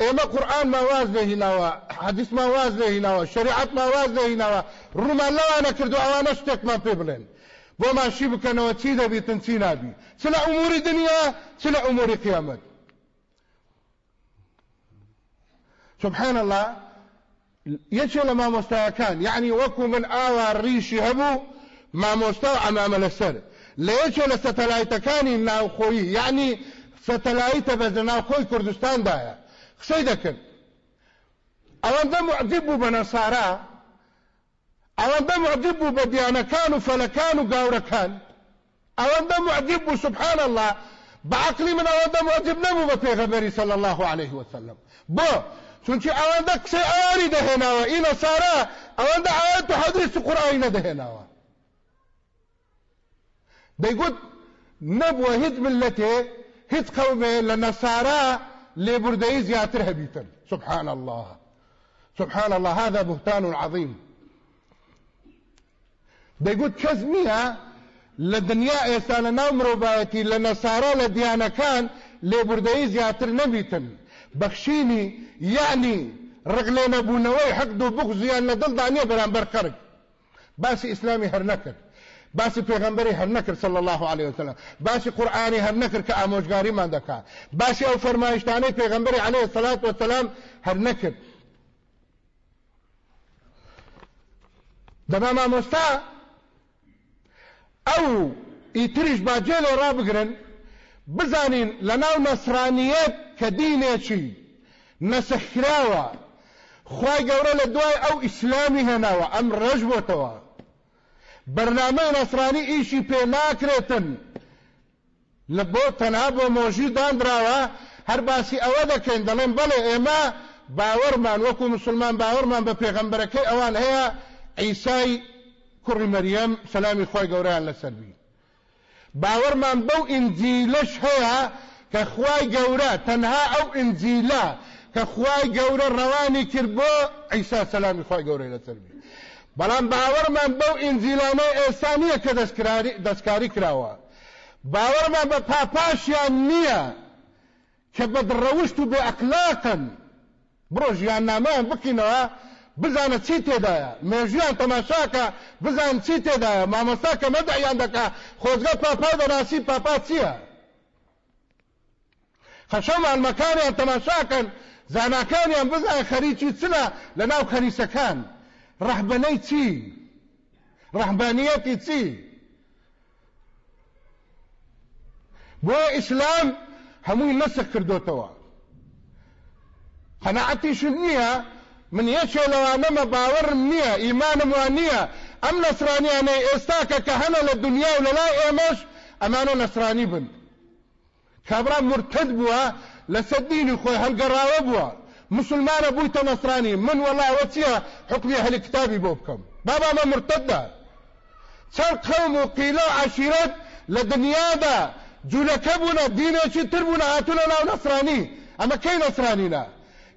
A: ئێمە قورآن ماواز دەهینەوە حەدیث ماواز دەهینەوە شریعت ماواز دەهینەوە ڕوومان لەوانە کردو ئەوانە شتێکمان پێ بڵێن بۆمان شی بکەنەوە چی دەبیتن چی نابی چ لە ئوموری دنیا چ لە ئوموری قیامەت سبحان الله یەکێ لە مامۆستایەکان یعنی وەکو من ئاوا ڕیشی هەبوو مامۆستا و ئەمامە لەسەر لە یەکێ لە سەتەلایتەکانی ناوخۆیی یعنی سەتەلایتە بەزە ناوخۆی کوردستاندایە شي دكن اوان دا معذبو بنصارا اوان دا معذبو بديانا كانوا فلكانوا قاورا كان اوان دا معذبو سبحان الله بعقلي من اوان دا معذب نمو بفيغمري صلى الله عليه وسلم بو سنشي اوان دا كسي سأري دهناوا اي نصارا اوان دا اوان تحديث قرآن دهناوا دا يقول نبوه هد ملته هد قومه لنصاراه لبرديه زياتر هبيتا سبحان الله سبحان الله هذا بهتان عظيم بيقول كزمية لدنيا ايسانا نامرو بايتي لنصارى لديانا كان لبرديه زياتر نبيتا بخشيني يعني رغلين ابو نوي حقدو بغزيان لدل دانيا بران بركرك باسي اسلامي هرنكت باسی پێغمبەری هەر نەکرد صلی الله عليه وسلم باسی قورآانی هەر نەکرد کە ئامۆژگاریمان دەکات باسی ئەو فەرمایشتانەی پێغمبەری عليه سلات وسلام هەر نەکرد دەما مامۆستا ئەو ئیتریش باجێلۆ ڕابگرن بزانین لە ناو نەسرانیەت کە دینێکی نەسەخراوە خی گەورە لە دوای ئەو ئیسلامی هێناوە ئەم ڕژ بۆتەوە بەرنامە نەسرانی ئیشی پێ ناکرێتن لە بۆ تەنها بۆ مۆژی دانراوە هەر باسی ئەوە دەکەین دەڵێن بڵێ ئێمە باوەڕمان وەکو مسلمان باوەڕمان بە پێغەمبەرەکەی ئەوان هەیە ئەیسای کوڕی مەریەم سەلامی خۆی گەوریان لەسەروی باوەڕمان بەو ئینجیلش هەیە کە خوای گەورە تەنها ئەو ئینجیلە کە خوای گەورە ڕەوانی کرد بۆ ئەیسا سەلامی خۆی گەورەی لەسەروی بەڵام باوەڕمان بەو ئینجیلانە ئێستا نییە کە دەستکاری کراوە باوەڕمان بە پاپاشیان نییە کە بە ڕەوشت و بێ ئەقلاقن بڕۆ ژیان نامان بکینەوە بزانە چی تێدایە مێژیان تەماشاکە بزان چی تێدایە مامۆستا کە مەدەیان دەکا خۆزگە پاپا دەناسی پاپا چییە خەشەمان مەکانیان تەماشاکەن زاناکانیان بزان خەریکی چنە لە ناو خەریسەکان. رحبانيتي رحبانيتي بو اسلام هموی توا کردوتەوە قەنەعەتیش نییە من یەکێ لو انا نییە ئیمانم وان نییە ئەم نصراني انا کە هەنە للدنيا ولا لا لەلای ئێمەش ئەمانە نصراني بن كابرا مرتد بوا لسديني خويا هل هەڵگەڕاوە بوا مسلمان بويته نصراني من والله وتيها حكمي أهل كتابي بوبكم بابا ما مرتدة تر قوم وقيلوا عشيرات لدنيا دا جولكبنا دينا شتربنا هاتونا ناو نصراني أما كي نصرانينا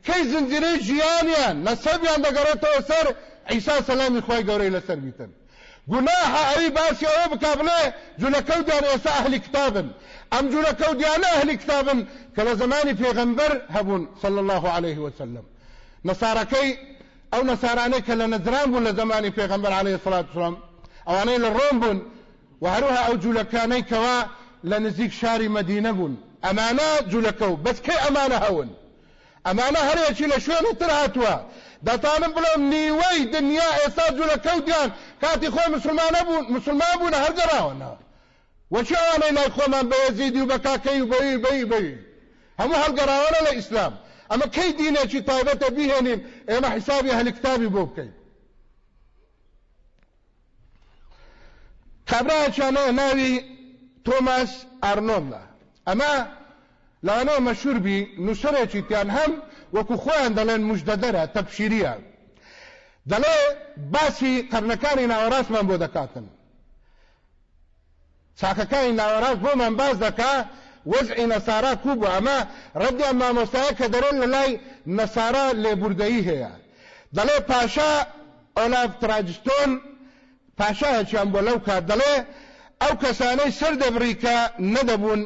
A: كي زنجيري جيانيا عند دقرتو سر عيسى سلام اخوي قوري لسر بيتن گناه ئەوی باسی ئەوە بکە بڵێ جونەکەوتیان ئێستا ام جوره کو دیانه اهل کتابن کله زمانی پیغمبر هبون صلی الله علیه وسلم نصارکی او نصارانی کله نذران بون لزمانی پیغمبر علیه الصلاه والسلام اوانه للروم بون وهروها او جوله کانی کوا لنزیک شاری مدینه بون امانا جوله کو بس کی امانه هون امانه هر یچی لشونه تر هاتوا دەتانم بڵم نیوەی دنیا ئێستا جوولەکەوتیان کاتی خۆی مسلمان بون مسلمان بوون هەرگەڕاوەنەوە وەچوانەی لای خۆمان بە یەزیدی و بە کاکەی و بەی بەی بەی هەموو هەڵگەڕاوانە لە ئیسلام ئەمە کەی دینێکی تایبەتە بیهێنین ئێمە حیسابی هەلکتابی بۆ بکەین کابراچانە ناوی تۆماس ئارنۆمدا ئەمە لانۆ مەشوربی نووسەرێکی تیان هەم وەکو خۆیان دەڵێن مژدەدەرە تەپشیریە دەڵێ باسی قەرنەکانی ناوەڕاستمان بۆ دەکاتن چاکەکانی ناوەڕاست بۆمان باز دەکا وەزعی نەسارا کوو بوو ئەمە ڕەدیان مامۆستایە کە دەرێن لە لای نەسارا لێبوردەیی هەیە دەڵێ پاشا ئۆلاف تراجستۆن پاشایەکیان بۆ لەو کات دەڵێ ئەو کەسانەی سەر دەبری کە نەدەبوون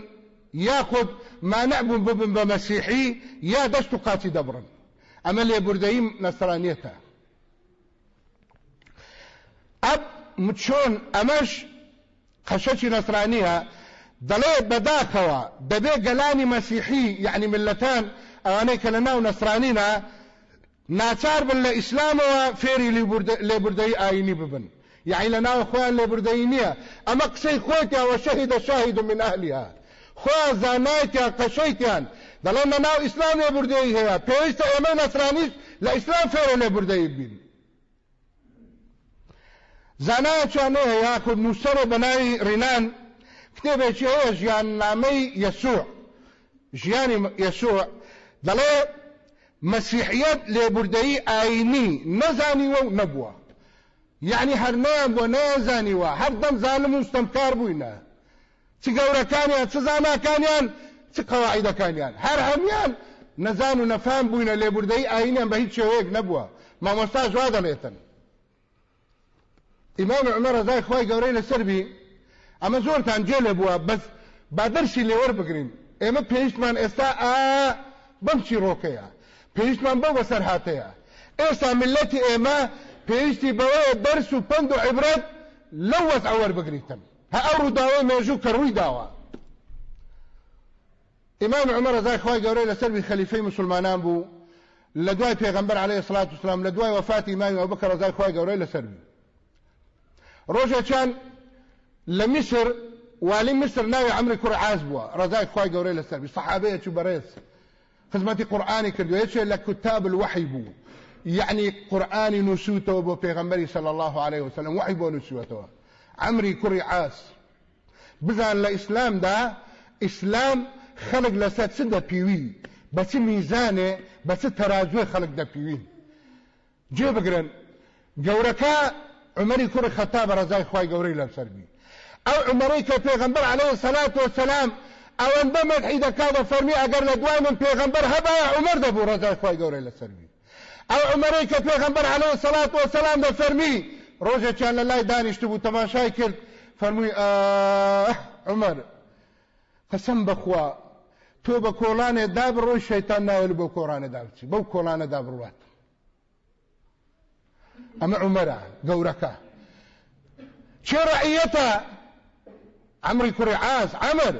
A: یاخود مانەبوون ببن بە یا دەست و قاچی دەبڕن ئەمە لێبوردەیی نەسرانیەتە ئەب چۆن ئەمەش قشەکی نصرانيها دەڵێ بداكوا دبي قلاني مسيحي يعني ملتان ئەوانەی کە ونصرانينا ناو نەسرانینە ناچار بن لە ئیسلامەوە فێری لێبوردەی ئاینی ببن یعنی يعني لە ناو خۆیان اما نییە ئەمە قسەی خۆتیەوە من اهلها خۆ زانایتیان قەشەیتیان دەڵێن لنا اسلام ئیسلام لێبوردەی هەیە پێویستە نصرانيش نەسرانیش لە ئیسلام فێرە زانایە چوانەیە یاکو نووسەرۆ بە ناوی ڕینان کتێبێکی هەیە ژیان نامەی یەسوع ژیانی یەسوع دەڵێ مەسیحیەت لێبوردەی ئاینی نەزانیوە و نەبووە یعنی هەرنیان بۆ نەزانیوە هەردەم زانم وستەمکار بووینە چ گەورەکانیان چ زاناکانیان چ قەواعیدەکانیان هەر هەمیان نەزان و نەفان بووینە لێبوردەی ئاینیان بە هیچ شێوەیەک نەبووە مامۆستا جوا دەڵێتن امام عمر دای خی گەورەی سربي اما زورت زۆرتان جێ بس بادرشي بەس بادرشی لێوە بگرین ئێمە پێیشمان ئێستا ئا آه، بەم چیرۆکەیە پێیشمان بەو بە سەر هااتەیە ئێستا ملەتی ئێمە پێیشتی بەوەیە دەرس و پند و عیبرەت لەو وەز ئەوەر بگریتم هە ئەو ڕووداوە مێژوو کەڕووی داوە ئیمان مسلمانان بوو لە دوای عليه الصلاة والسلام لە دوای امام مای ئەو بکە ڕزای سربي روجا كان لمصر والي مصر ناوي عمري كور عازبوا رزاي خوي غوري لسربي صحابيه تشبريس خدمتي قراني كرديو يشي لكتاب الوحي بو يعني قران نسوته ابو پیغمبري صلى الله عليه وسلم وحي بو نسوته عمري كور عاز بذان الاسلام ده اسلام خلق لسات سده بيوي بس ميزانه بس تراجوه خلق ده بيوي جيبقرن جوركا عمري كور خەتاب رزاي خواي قوري لەم سەربی ئەو عمەی کە عليه الصلاة والسلام او ان مەدحی حيدا بە فرمي ئەگەر لە دوای من پێغمبەر هەبا عمر دبو رزاي خواي قوري لە سەربی ئەو عمەی کە عليه الصلاة والسلام سەسلام روجة كان ڕۆژێکیان دانش تبو تماشاي بوو فرمي اه عمر قسم بخوا تو بە کۆڵانێ دابڕۆی شەیتان ناوێت بۆ کۆڕانە دابچی بەو کۆڵانە دابڕوات أما عمره قورك شو رأيته كري عاز عمر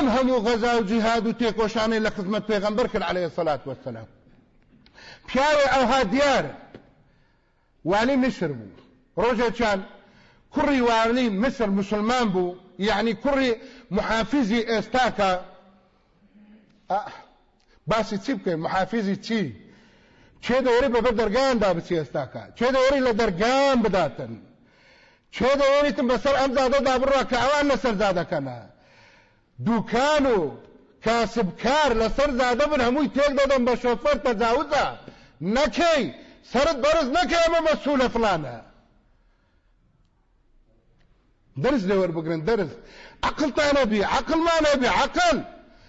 A: أم غزا وجهاد وتيكوشاني لخزمة بيغنبرك عليه الصلاة والسلام بياري أو هاديار والي مصر بو رجا كان كري والي مصر مسلمان بو يعني كري محافظي استاكا آه، باسي تيبكي محافظي تيب Çedori bebe dergan da bisiestaka. Çedori le dergan bedaten. Çedori tim besar amzada da burra kaawan nasar zada kana. Dukanu کاسبکار لسر زاده بن هموی تیگ دادم به شوفر تجاوزه نکی سرت برز نکی اما مسئول فلانه درس دور بگرن درس عقل تا نبی عقل ما نبی عقل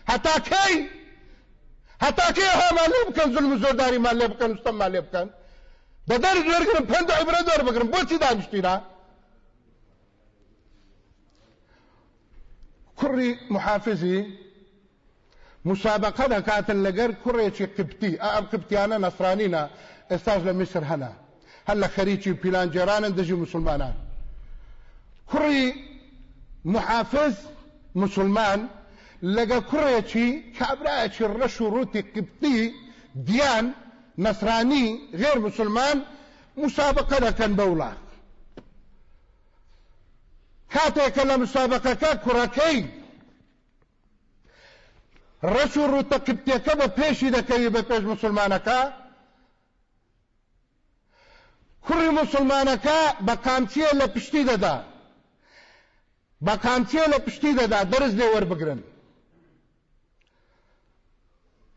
A: حتا کی هەتاکێ هامان لێ بکەن زلم زۆرداریمان لێ بکەن استم لێ بکەن بە دەر دەرگرم پند عیبرە دەر بگرم بۆچی دانیشتینا کوڕی محافزی مسابقه دکات دەکاتن لەگەر کوڕێکی قبتی ئەم قبتیانە نەسرانینە ئێستاش لە میسر هەنا هلا لە خەریکی پیلانجێرانن دژی مسلمانان کوڕی محافز مسلمان لەگە کوڕێکی کابراایکی ڕەش و ڕوتی قبتی دیان نەسرانی غێر مسلمان مسابقە دەکەن بە وڵات کاتێکە لە مسابقەکە کوڕەکەی ڕەش و ڕوتە قبتەکە بە پێشی دەکەوی بە پێش مسلمانەکە کوڕی مسلمانەکە بە کامچیە لە پشتی دەدا بە کامچیە لە پشتی دەدا دەرز لێ وەربگرن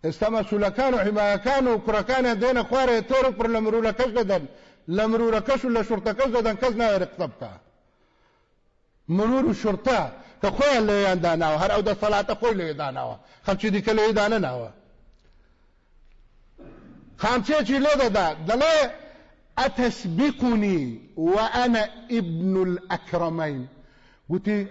A: استما شولکانو حمایکانو کرکانه دینه خواره تور پر لمرونه کژدن لمرونه کشو لشرطه کژدن کزنا رقطب کا مرور شرطه که خو له یاندانه هر او د صلاته خو له یاندانه خلچ دي کله یاندانه نه خامچه چې له ده دله اتسبقني وانا ابن الاكرمين قلت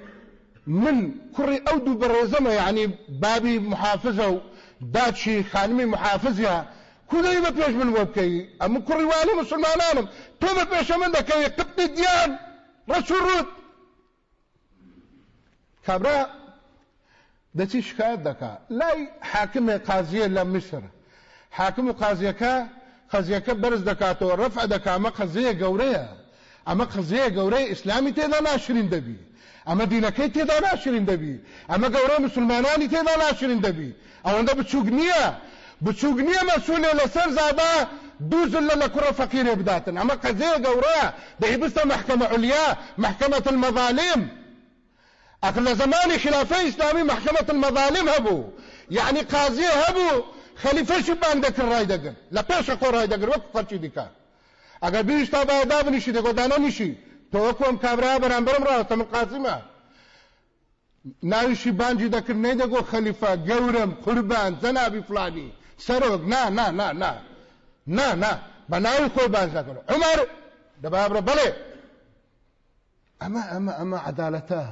A: من كري اودو دبرزمه يعني بابي محافظه باچی خانمی محافزیان کوی بە پێش من بۆ بکەی ئەمە کوڕیوانی مسلمانانم تۆ بە پێشە من دەکەوێت قبتی دیان ڕەچڕوت کابرا دەچی شکایەت دەکا لای حاکمێ قازیە لە میسر حاکم و قازیەکە قەزیەکە بەرز دەکاتەوە ڕەفع دەکامە قەزەیە گەورەیە ئەمە قەزەیە گەورەی ئیسلامی تێدا ناشرین دەبی ئەمە دینەکەی تێدا ناشرین دەبی ئەمە گەورە مسلمانانی تێدا ناشرین دەبی ئەوەندە بچووک نییە بچووک نییە مەسولێ لەسەر زابا دوزل لما كرة فقيرة بداتن اما قضية قورا بهبستا محكمة عليا محكمة المظالم اقل زمان خلافة اسلامي محكمة المظالم هبو يعني قاضية هبو خليفة شبان دك الراي دقن لا بيش اقول راي دقن وقت فرشي دكا اقل بيش تابا دابنشي دقو دانا نشي توقوهم كابرها برانبرم راوة من قاسمة ناویشی بانجی دەکرد نەی دەگۆ خەلیفە گەورم قوربان زەنابی فلانی سەرۆک نا نا نا نا نا نا بە ناوی خۆی بانج دەکرد عمر دەبابرە بڵێ ئەمە ئەمە ئەمە عدالەتە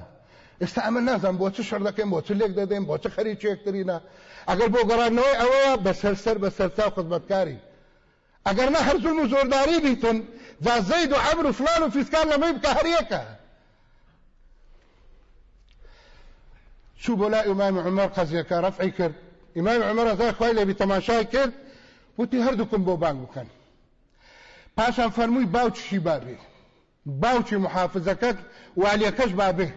A: ئێستا ئەمە نازانم بۆچی شەڕ دەکەین بۆچی لێک دەدەین بۆچی خەریکیەکترینە ئەگەر بۆ گەڕانەوەی ئەوەیە بەسەر سەر بە سەرچاو خزمەتکاری ئەگەر نە هەرزوم و زۆرداری بیتن جا زەید و عەبر و فلان و فیسکان لەمەی بکە هەریەکە شو بلا امام عمر قزيك رفعي كر امام عمر ازا ويلي بتماشى کر بوتي هردكم دوکم بو كان باشا فرموي فرموی باوچ شی بابه باوچ محافظکت والیکش بابه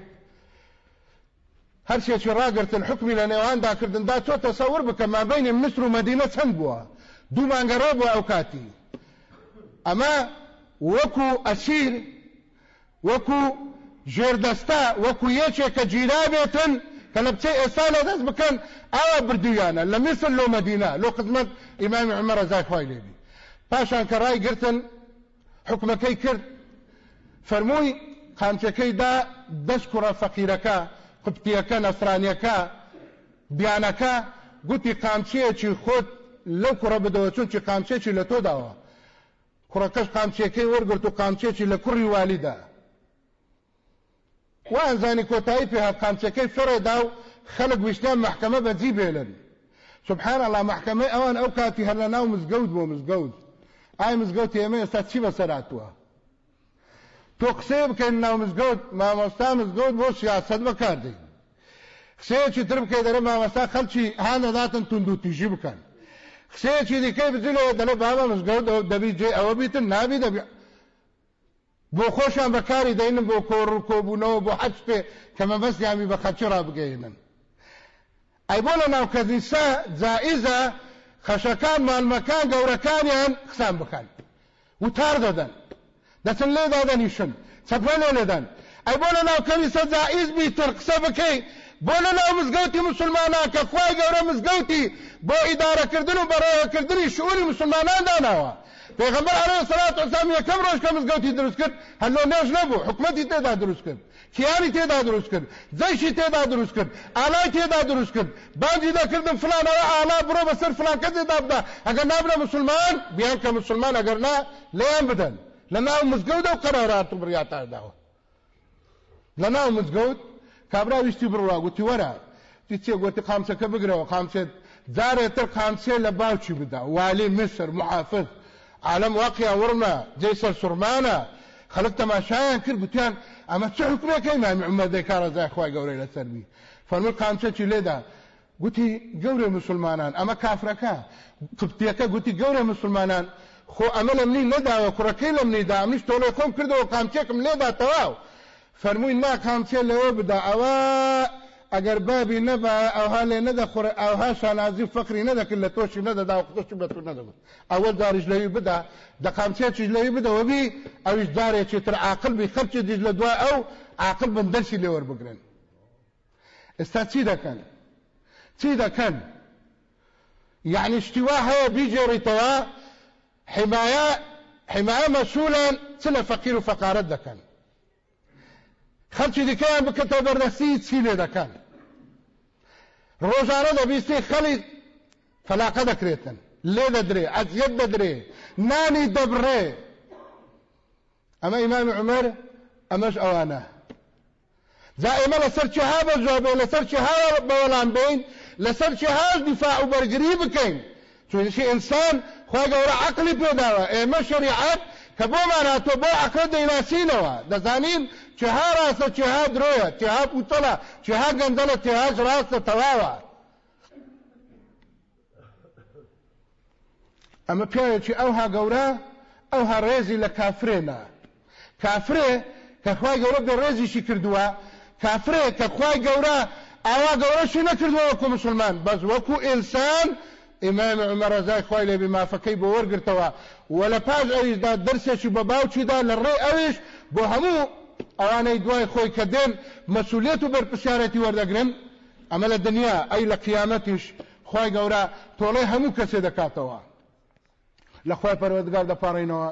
A: هر شي چې راګرتن حکم له نوان دا کردن دا تو تصور ما بين مصر ومدينة سنبوا دو مانګره بوا اما وكو اسير وكو جردستا وكو یچه که کە لە بچەی ئێستا لە دەست بکەن ئاوا بردویانە لە میسر لۆ مەدینا لۆ قزمەت ئیمامی عمەرە زایخوای لێبی پاشان کە ڕای گرتن حکومەکەی کرد فەرمووی قامچەکەیدا دەست کوڕە فەقیرەکە قوتیەکە نەسرانیەکە بیانەکە گوتی قامچەیەکی خۆت لەو کوڕە بدەوە چونکی قامچێکی لە تۆداوە کوڕەکەش قامچەکەی وەرگرت و قامچێکی لە کوڕی والیدا وان زاني كوتاي وانزانی کۆتایی پێهاتقامچەکەی فڕێدا داو خلق ویشتیان محكمة بەجی بێلن سبحان الله محكمة اوان ئەو کاتی هەر لە ناو مزگەوت بۆ مزگەوت ئای مزگەوت ئێمە ئێستا چی بەسەراتوە تۆ قسێ بکەین ناو مزگەوت مامۆستا مزگەوت بۆ سیاست بەکاردەین قسەیەکی تر بکەی دەرە مامۆستا خەلکی هانەداتن تونند و تیژی بکەن قسەیەکی دیکەی بجلەوە دەلێ بابە مزگەوت دەبی جي او بيتن نابي دەبی بۆ خۆشیان بەکاری دەینن بۆ کۆڕ و کۆبوونەوە بۆ حەج پێ کەمە بەستیامی بە خەچڕا بگەینن ئەی بۆ لە ناو کەزیسا جائزە خەشەکان مالمەکان گەورەکانیان قسان بکەن وتار دەدەن دەچن لێ دادەنیشن چەپە لێ لێدەن ئەی بۆ لە ناو کەویسە جائز بیتر قسە بکەیت بۆ لە ناو مزگەوتی مسلمانە کە خی گەورە مزگەوتی بۆ ئیدارەکردن و بەڕێوەکردنی شعوری مسلمانان داناوە پیغمبر علیه الصلاة والسلام یکم روش که مزگوتی دروست کرد هلو نوش نبو حکومتی تیدا دروست کرد کیانی تیدا دروست کرد زیشی تیدا دروست کرد آلای تیدا دروست کرد باندی دا کردم فلان آلا برو بسر فلان کسی دابدا اگر نابنا مسلمان بیان که مسلمان اگر نا لیان بدن لناو مزگود او قرارات بریاتار داو لناو مزگود کابرا ویشتی برو گوتی ورا تیتی گوتی خامسه که بگره و خامسه زاره تر خامسه لباو چی بدا والی مصر محافظ عالم واقع ورما جيسر سرمانا خلقت ما شان كر بتيان اما تشحك لك اينا معمد ذكار زي اخوة قوري لسربي فالملقى امسكي ليدا قلتي قوري مسلمانان اما كافركا قبطيكا قلتي قوري مسلمانان خو اما لمني ندا وكركي لمني دا امنيش تولي قوم كردو وقامتيكم ليدا تواو فرموين ما كامتيا لو بدا اواء اگر بابی نه او حال نه خور او هاشا نازي فقري نه د کله توش نه د وخت توش بلته نه ده اول دارج لوي بده د قامچه چې لوي بده وبي او ايش داري تر عاقل به خرج د دوا او عاقل بندلش اللي ور بګرن استاتي ده كان تي ده كان يعني اشتواها هو توا حمايه حمايه مسؤولا سلا فقير وفقاره ده كان خرچی دیگه هم بکە تۆ بەردەستی چی لیده کن روزانه دو بیستی خلی فلاقه دکریتن لیده دەدرێ عزید دەدرێ نانی دەبڕێ اما امام عمر امش اوانه جا ئێمە لەسەر چی ها بزوابه لسر چه ها بولان بین لسر چه ها دفاع و بکن بکەین انسان خواه گوره عقلی پێداوە ئێمە شریعت کە بۆمان هاتۆ بۆ ئەکە دەیناسیینەوە دەزانین چها ڕاستە چها درۆیە چها پوتەلە چها گەندەڵە چهاش ڕاستە تەواوە ئەمە پیاوێکی ئەوها گەورە ئەوها ڕێزی لە کافرێنە کافرێ کەخوای گەورە بە ڕێزیشی کردووە کافرێ کە خوای گەورە ئاوا گەورەشی نەکردوەوەکو مسلمان بەس وەکو ئینسان ئمام عمر ڕزای خۆی لێ بمافەکەی بۆ وەرگرتەوە و لە پاش ئەویشدا دەرسێکی بە باوچیدا لە ڕێ ئەویش بۆ هەموو ئەوانەی دوای خۆی کە دێن مەسوولێت و بەرپسیارەتی وەردەگرن ئەمە لە دنیا ئەی لە قیامەتیش خی گەورە تۆڵی هەموو کەسێ دەکاتەوە لە خۆی پەروەدگار دەپارڕینەوە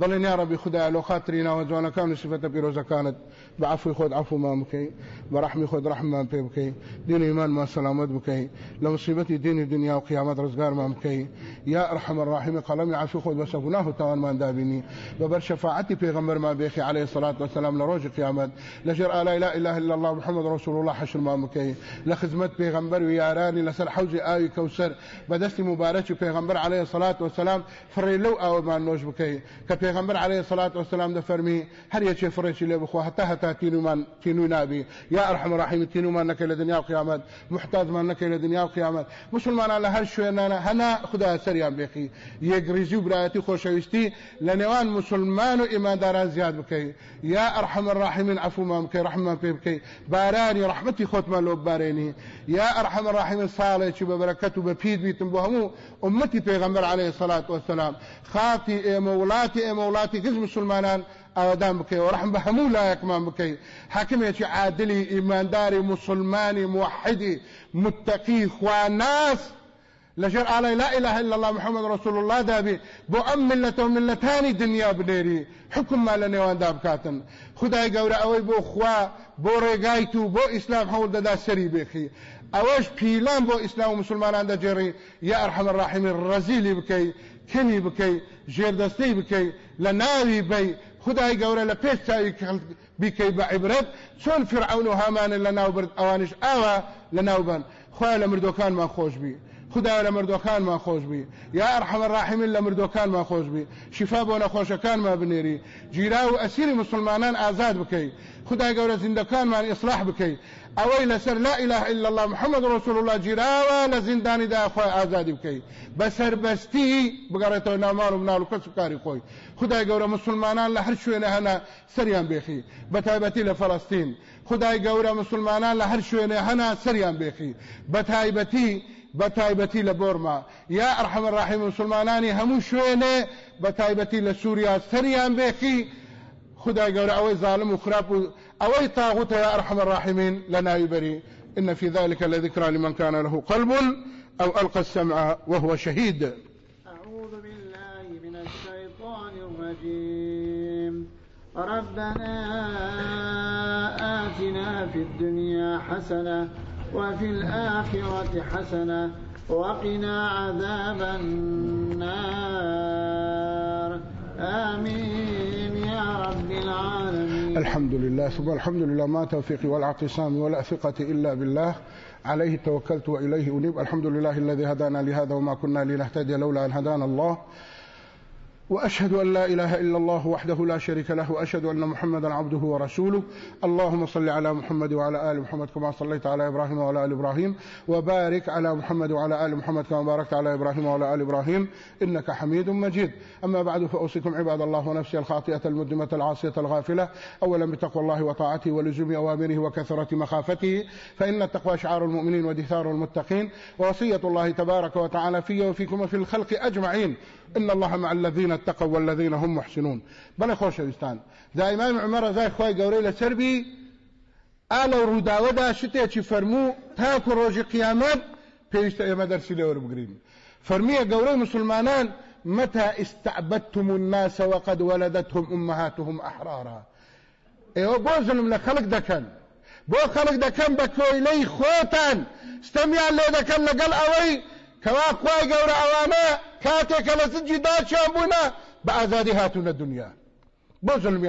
A: ضلين يا ربي خدا لو خاطرنا وزوانا كانوا صفتا بيروزا كانت بعفو خد عفو ما مكي برحمي خد رحمة ما مكي دين إيمان ما سلامت لو لمصيبتي دين الدنيا وقيامات رزقار ما مكي يا أرحم الراحم قلمي عفو خد وسفناه توان ما دابيني ببر شفاعتي بيغمبر ما بيخي عليه الصلاة والسلام لروج قيامات لجر لا إله إلا, الله محمد رسول الله حشر ما مكي لخزمت بيغمبر وياراني لسر حوزي آي كوسر بدستي مبارك بيغمبر عليه الصلاة والسلام فري لو آوى ما نوج بكي كبي पैगम्बर आलह सलात वसलाम ده فرمی هر يچه فرشی له بخو حتى حتى تینو من تینو نابی یا ارحم الراحمين تینو من نك لدنيا قیامت محتاج من نك لدنيا قیامت مسلمان على هر شوي انا هنا خدا یک ریزی يغريزي برايتي خوشویستی لنيوان مسلمان و ايمان داران زیاد بکی یا ارحم الراحمين عفو ما بكي رحمه بکی بارانی رحمتی خود ما لو باريني یا ارحم الراحمين صالح و ببركته بفيد بيتم همو امتی پیغمبر علیه الصلاه والسلام خاطي اي مولاتي اي مولاتي قسم مسلمانان آدم بكي ورحم بهمو لا يكمان بكي حاكميتي عادلي إيمان داري مسلماني موحدي متقي خواناس لجر علي لا إله إلا الله محمد رسول الله دابي بو أم ملته وملتاني دنيا بنيري حكم ما لنيوان داب كاتن خداي قورا أوي بو خوا بو رقايتو بو إسلام حول دادا سري بيخي اوش پیلان بو اسلام و مسلمانان دا جري يا ارحم الراحمين الرزيلي بكي كني بكي جير دستي بكي لە ناوی بەی خدای گەورە لە پێش چاوی بیکەی بە عیبرەت چۆن فرعون و هامانە لە ناوبرد ئەوانش ئاوا لە ناوبان خۆیان لە مردەکانمان خۆشببی خدای لە مردەکانمان خۆشببی یا ئەرحەمە ڕاحمل لە مردەکانمان خۆشببی شیفا بۆ نەخۆشەکانمان بنێری جیرا و ئەسیری مسلمانان ئازاد بکەیت خدای گەورە زیندەکانمان إصلاح بکەیت ئەوەی لەسەر لا إله إلا الله محمد رسول الله جیراوە لە زیندانیدا خۆی ئازادی بکەیت بە سربەستی بگەڕێتەوە نامان و مناڵ و کەس و کاری خۆی خدای گەورە مسلمانان لە هەر شوێنە هەنا سەریان بێخی بە تایبەتی لە فەڵەستین خدای گەورە مسلمانان لە هەر شوێنێ هەنا سەریان بێخی بە تایبەتی بە تایبەتی لە بۆرما یا ئەرحەمە ڕاحیم مسلمانانی هەموو شوێنێ بە تایبەتی لە سووریا سەریان بێخی خدا گەورە اوي ظالم وخراب اوي طاغوت يا ارحم الراحمين لنا يبري إن في ذلك لذكرى لمن كان له قلب أو ألقى السمع وهو شهيد أعوذ بالله من الشيطان الرجيم ربنا آتنا في الدنيا حسنة وفي الآخرة حسنة وقنا عذاب النار آمين يا رب العالمين الحمد لله ثم الحمد لله ما توفيقي والعتصام ولا ثقة إلا بالله عليه توكلت وإليه أنيب الحمد لله الذي هدانا لهذا وما كنا لنهتدي لولا أن هدانا الله وأشهد أن لا إله إلا الله وحده لا شريك له وأشهد أن محمدا عبده ورسوله اللهم صل على محمد وعلى آل محمد كما صليت على إبراهيم وعلى آل إبراهيم وبارك على محمد وعلى آل محمد كما باركت على إبراهيم وعلى آل إبراهيم إنك حميد مجيد أما بعد فأوصيكم عباد الله ونفسي الخاطئة المدمة العاصية الغافلة أولا بتقوى الله وطاعته ولزوم أوامره وكثرة مخافته فإن التقوى شعار المؤمنين ودثار المتقين ووصية الله تبارك وتعالى في وفيكم وفي الخلق أجمعين إن الله مع الذين اتقوا والذين هم محسنون بله خۆشەویستان دائمان عمەرە زای خی گەورەی لە سەربی ئا لەو ڕووداوەدا شتێکی فرمو تاکو ڕۆژی قیامەت پێویستە ئێمە دەرسی لێوەرە بگرین فرمية قوري مسلمانان متى استعبدتم الناس وقد ولدتهم امهاتهم احرارا ايوه بوزنم لخلق كان بو خلق بكوي لي خوتان استميع لي كان لقل اوي كواك واي قورا اوانا کاتێکە لە زنجی داچیان بوونا بە الدنيا هاتوونە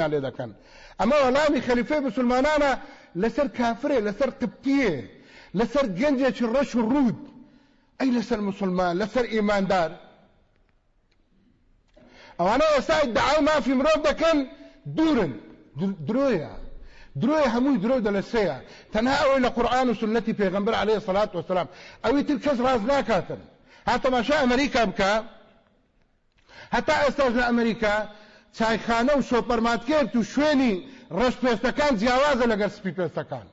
A: علي بۆ كان اما ولامي خليفه وەڵامی لسر مسلمانانە لسر قبطيه لسر جنجه لەسەر الرود اي لسر مسلمان لسر ايمان مسلمان او انا ئەوانە ئێستای ما في مرۆڤ دەکەن كان دورن درويا درويا همو دەلەسەیە تەنها ئەوەی لە قورآن وسنتي في پێغەمبەر عليه الصلاة والسلام او تر کەس لا ناکاتن حتی ما شاء امريكا هەتا ئێستاش لە امريكا چایخانە و سۆپەرماتکرد تو شويني ڕەش پێستەکان جیاوازە لەگەر سپی پێستەکان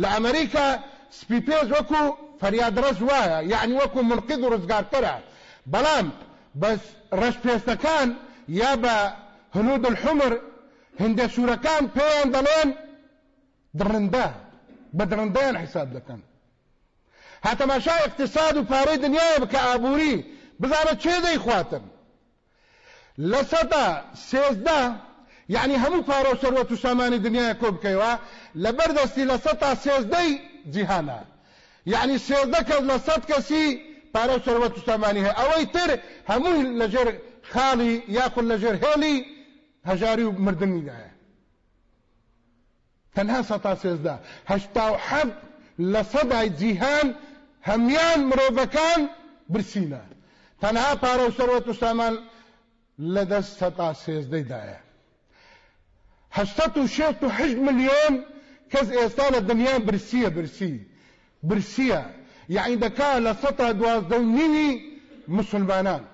A: لە ئەمریکا سپی وكو وەکو فەریادرەز يعني وكو وەکو منقید و ڕزگارتەرە بەڵام بەس ڕەش پێستەکان یا يابا هنود الحمر هند سوورەکان پێیان دەڵێن درندە بە حساب حیساب هاتەماشا اقتصاد و پارەی دنیاە بکە ئابووری بزاره چێ دەیخواتن لە سەدا سێزدا یعنی همو پارە و سەروەت و سامانی دنیاە کۆ بکەیەوە لە بەردەستی لە سەدا سێزدەی جیهانە یعنی سێزدە کەس لە سەد کەسی پارە و سەروەت و سامانی هەیە ئەوەی تر هەمووی لەژێر خاڵی یاخل لەژێر هێڵی هەژاری و مردنیدایە تەنها سەدا سێزدە هەشتا و حەب لە سەدای هميان مروفكان برسينا تنها پارە سروت و سامان لە دەست سەتا سێزدەیدایە هەشتەت و شێت و حشت ملیۆن کەس ئێستا لە دنیا برسیە برسی برسیە یعنی دەکا لە سەتا دوازدە و نیوی مسلمانان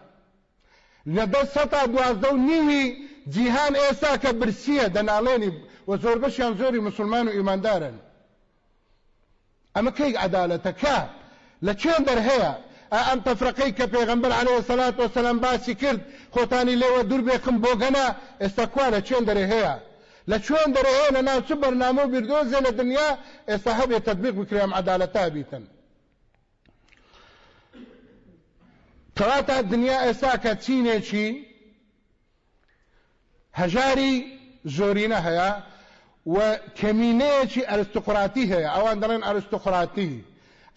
A: لە دەست سەتا دوازدە و نیوی جیهان وزور بشيان زوري مسلمان و ايمان دارن اما مسلمان و ئیماندارن لچێن دەرهەیە ئەم تەفرەقەی کە پێغمبەر عليه سلات وسلام باسی کرد خۆتانی لێوە دوور بێکم بۆگەنە ئێستا کوا لە چێن دەرێ هەیە لە چۆن دەرەوە لە ناوچ بەرنامە و بردۆزێ لە دنیا ئێستا هەبێت تطبیق بکرێم عدالەتا بیتن تەواتا دنیا ئێستا کە چینێکی هەژاری زۆرینە هەیە و کەمینەیەکی ئەرستوقراتی هەیە ئەوان دەڵێن ئەرستوقراتی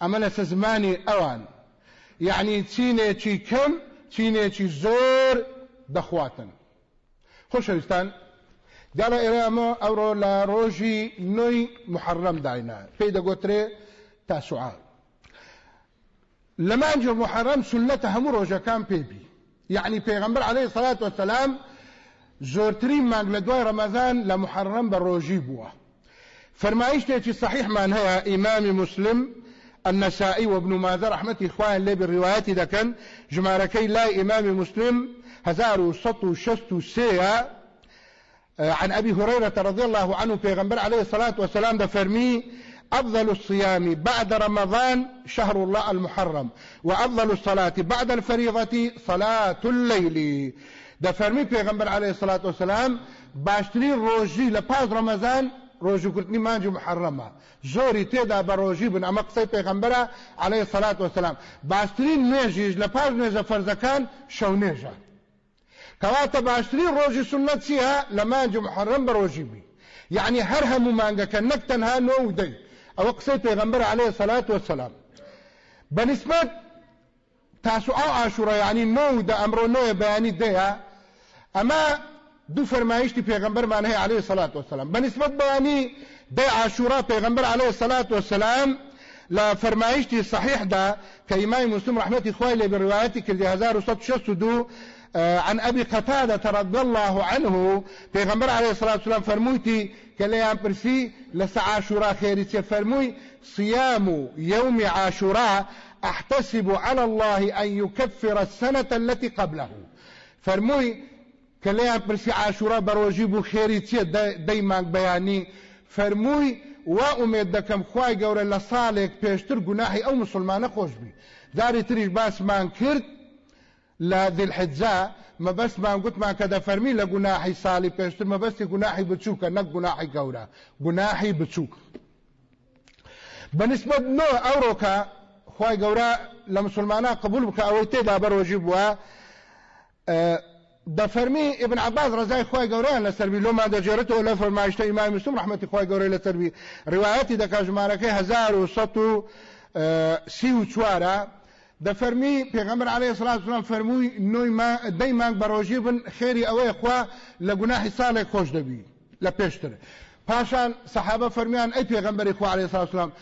A: اوان ئەمە لە سزمانی ئەوان یعنی يعني چینێکی کەم چینێکی زۆر دەخواتن خۆشەویستان داڵە ئێرەمە ئەوڕۆ لە ڕۆژی نوۆی محەڕەم داینا قوتري تاسوعا لما سوعال محرم محەرەم هم روجا كان بيبي يعني پیغمبر عليه الصلاة والسلام زۆرترین مانگ لە دوای ڕەمەزان لە محەرەم بە ڕۆژی صحيح فەرمایشتێکی صحیحمان امام مسلم النسائي وابن ماذا رحمة إخوان لي بالرواية دا كان جماركي لا إمام مسلم هزار وسط شستو سيا آه، عن أبي هريرة رضي الله عنه پیغمبر عليه الصلاة والسلام دا فرمي أفضل الصيام بعد رمضان شهر الله المحرم وأفضل الصلاة بعد الفريضة صلاة الليل دا فرمي پیغمبر عليه الصلاة والسلام باشترين روجي لباز رمضان روجو كرتني مانجو محرمة زوري تيدا بروجي بن اما قصي پیغمبرة عليه الصلاة والسلام باسترين نجيج لپاج نجا فرزكان شو نجا كواتا باسترين روجي سنة سنتيها لمانجو محرم بروجي بي يعني هرها ممانجا كان نكتنها نو دي او قصي پیغمبرة عليه الصلاة والسلام بنسبة تاسو او عاشورا يعني نو دا امرو نو بياني ديها اما دو فرمایشتی پیغمبرمان هەیە عليه الصلاة والسلام بنسبت بەوانی د عاشورا پیغمبر عليه الصلاة والسلام لا فرمایشت صحیح دا موسم مسلم رحمة إخوائي لبرواياتي كردي هزار وصد شسدو اه، عن أبي قتادة رضي الله عنه پیغمبر عليه الصلاة والسلام فرموتي كليان برسي لسا عاشوراء خيري فرموي صيام يوم عاشوراء احتسب على الله أن يكفر السنة التي قبله فرموي کە پرسی عاشورا بەڕۆژی بوو خێری چێ دەیمانگ بەیانی فەرمووی وا ئومێد دەکەم خی گەورە لە پیشتر پێشتر گوناهی ئەو خوش بی داری تریش باسمان کرد لە دڵحجا مەبەستمان گوتمان كذا فرمي لا جناحي ساڵی پێشتر مەبەستی گوناحی بچووکە نەک گوناحی گەورە گوناحی بچووک بەنسبت نۆ ئەوڕۆکە خی گەورە لە مسلمانە قبول بکە ئەوەی تێدا بەڕۆژی بفرمي ابن عباس رزاي خوي گوران لسربي لو ما دجرته له فرمايشته امام مسلم رحمتي خوي گوري سربي روايتي دك جماركه 1134 دفرمي پیغمبر عليه الصلاه والسلام فرموي نو ما دايما بن خيري اوي اخوا لغناح صالح خوش دبي پشتره پاشان صحابه فرميان اي پیغمبر اخوا عليه الصلاه والسلام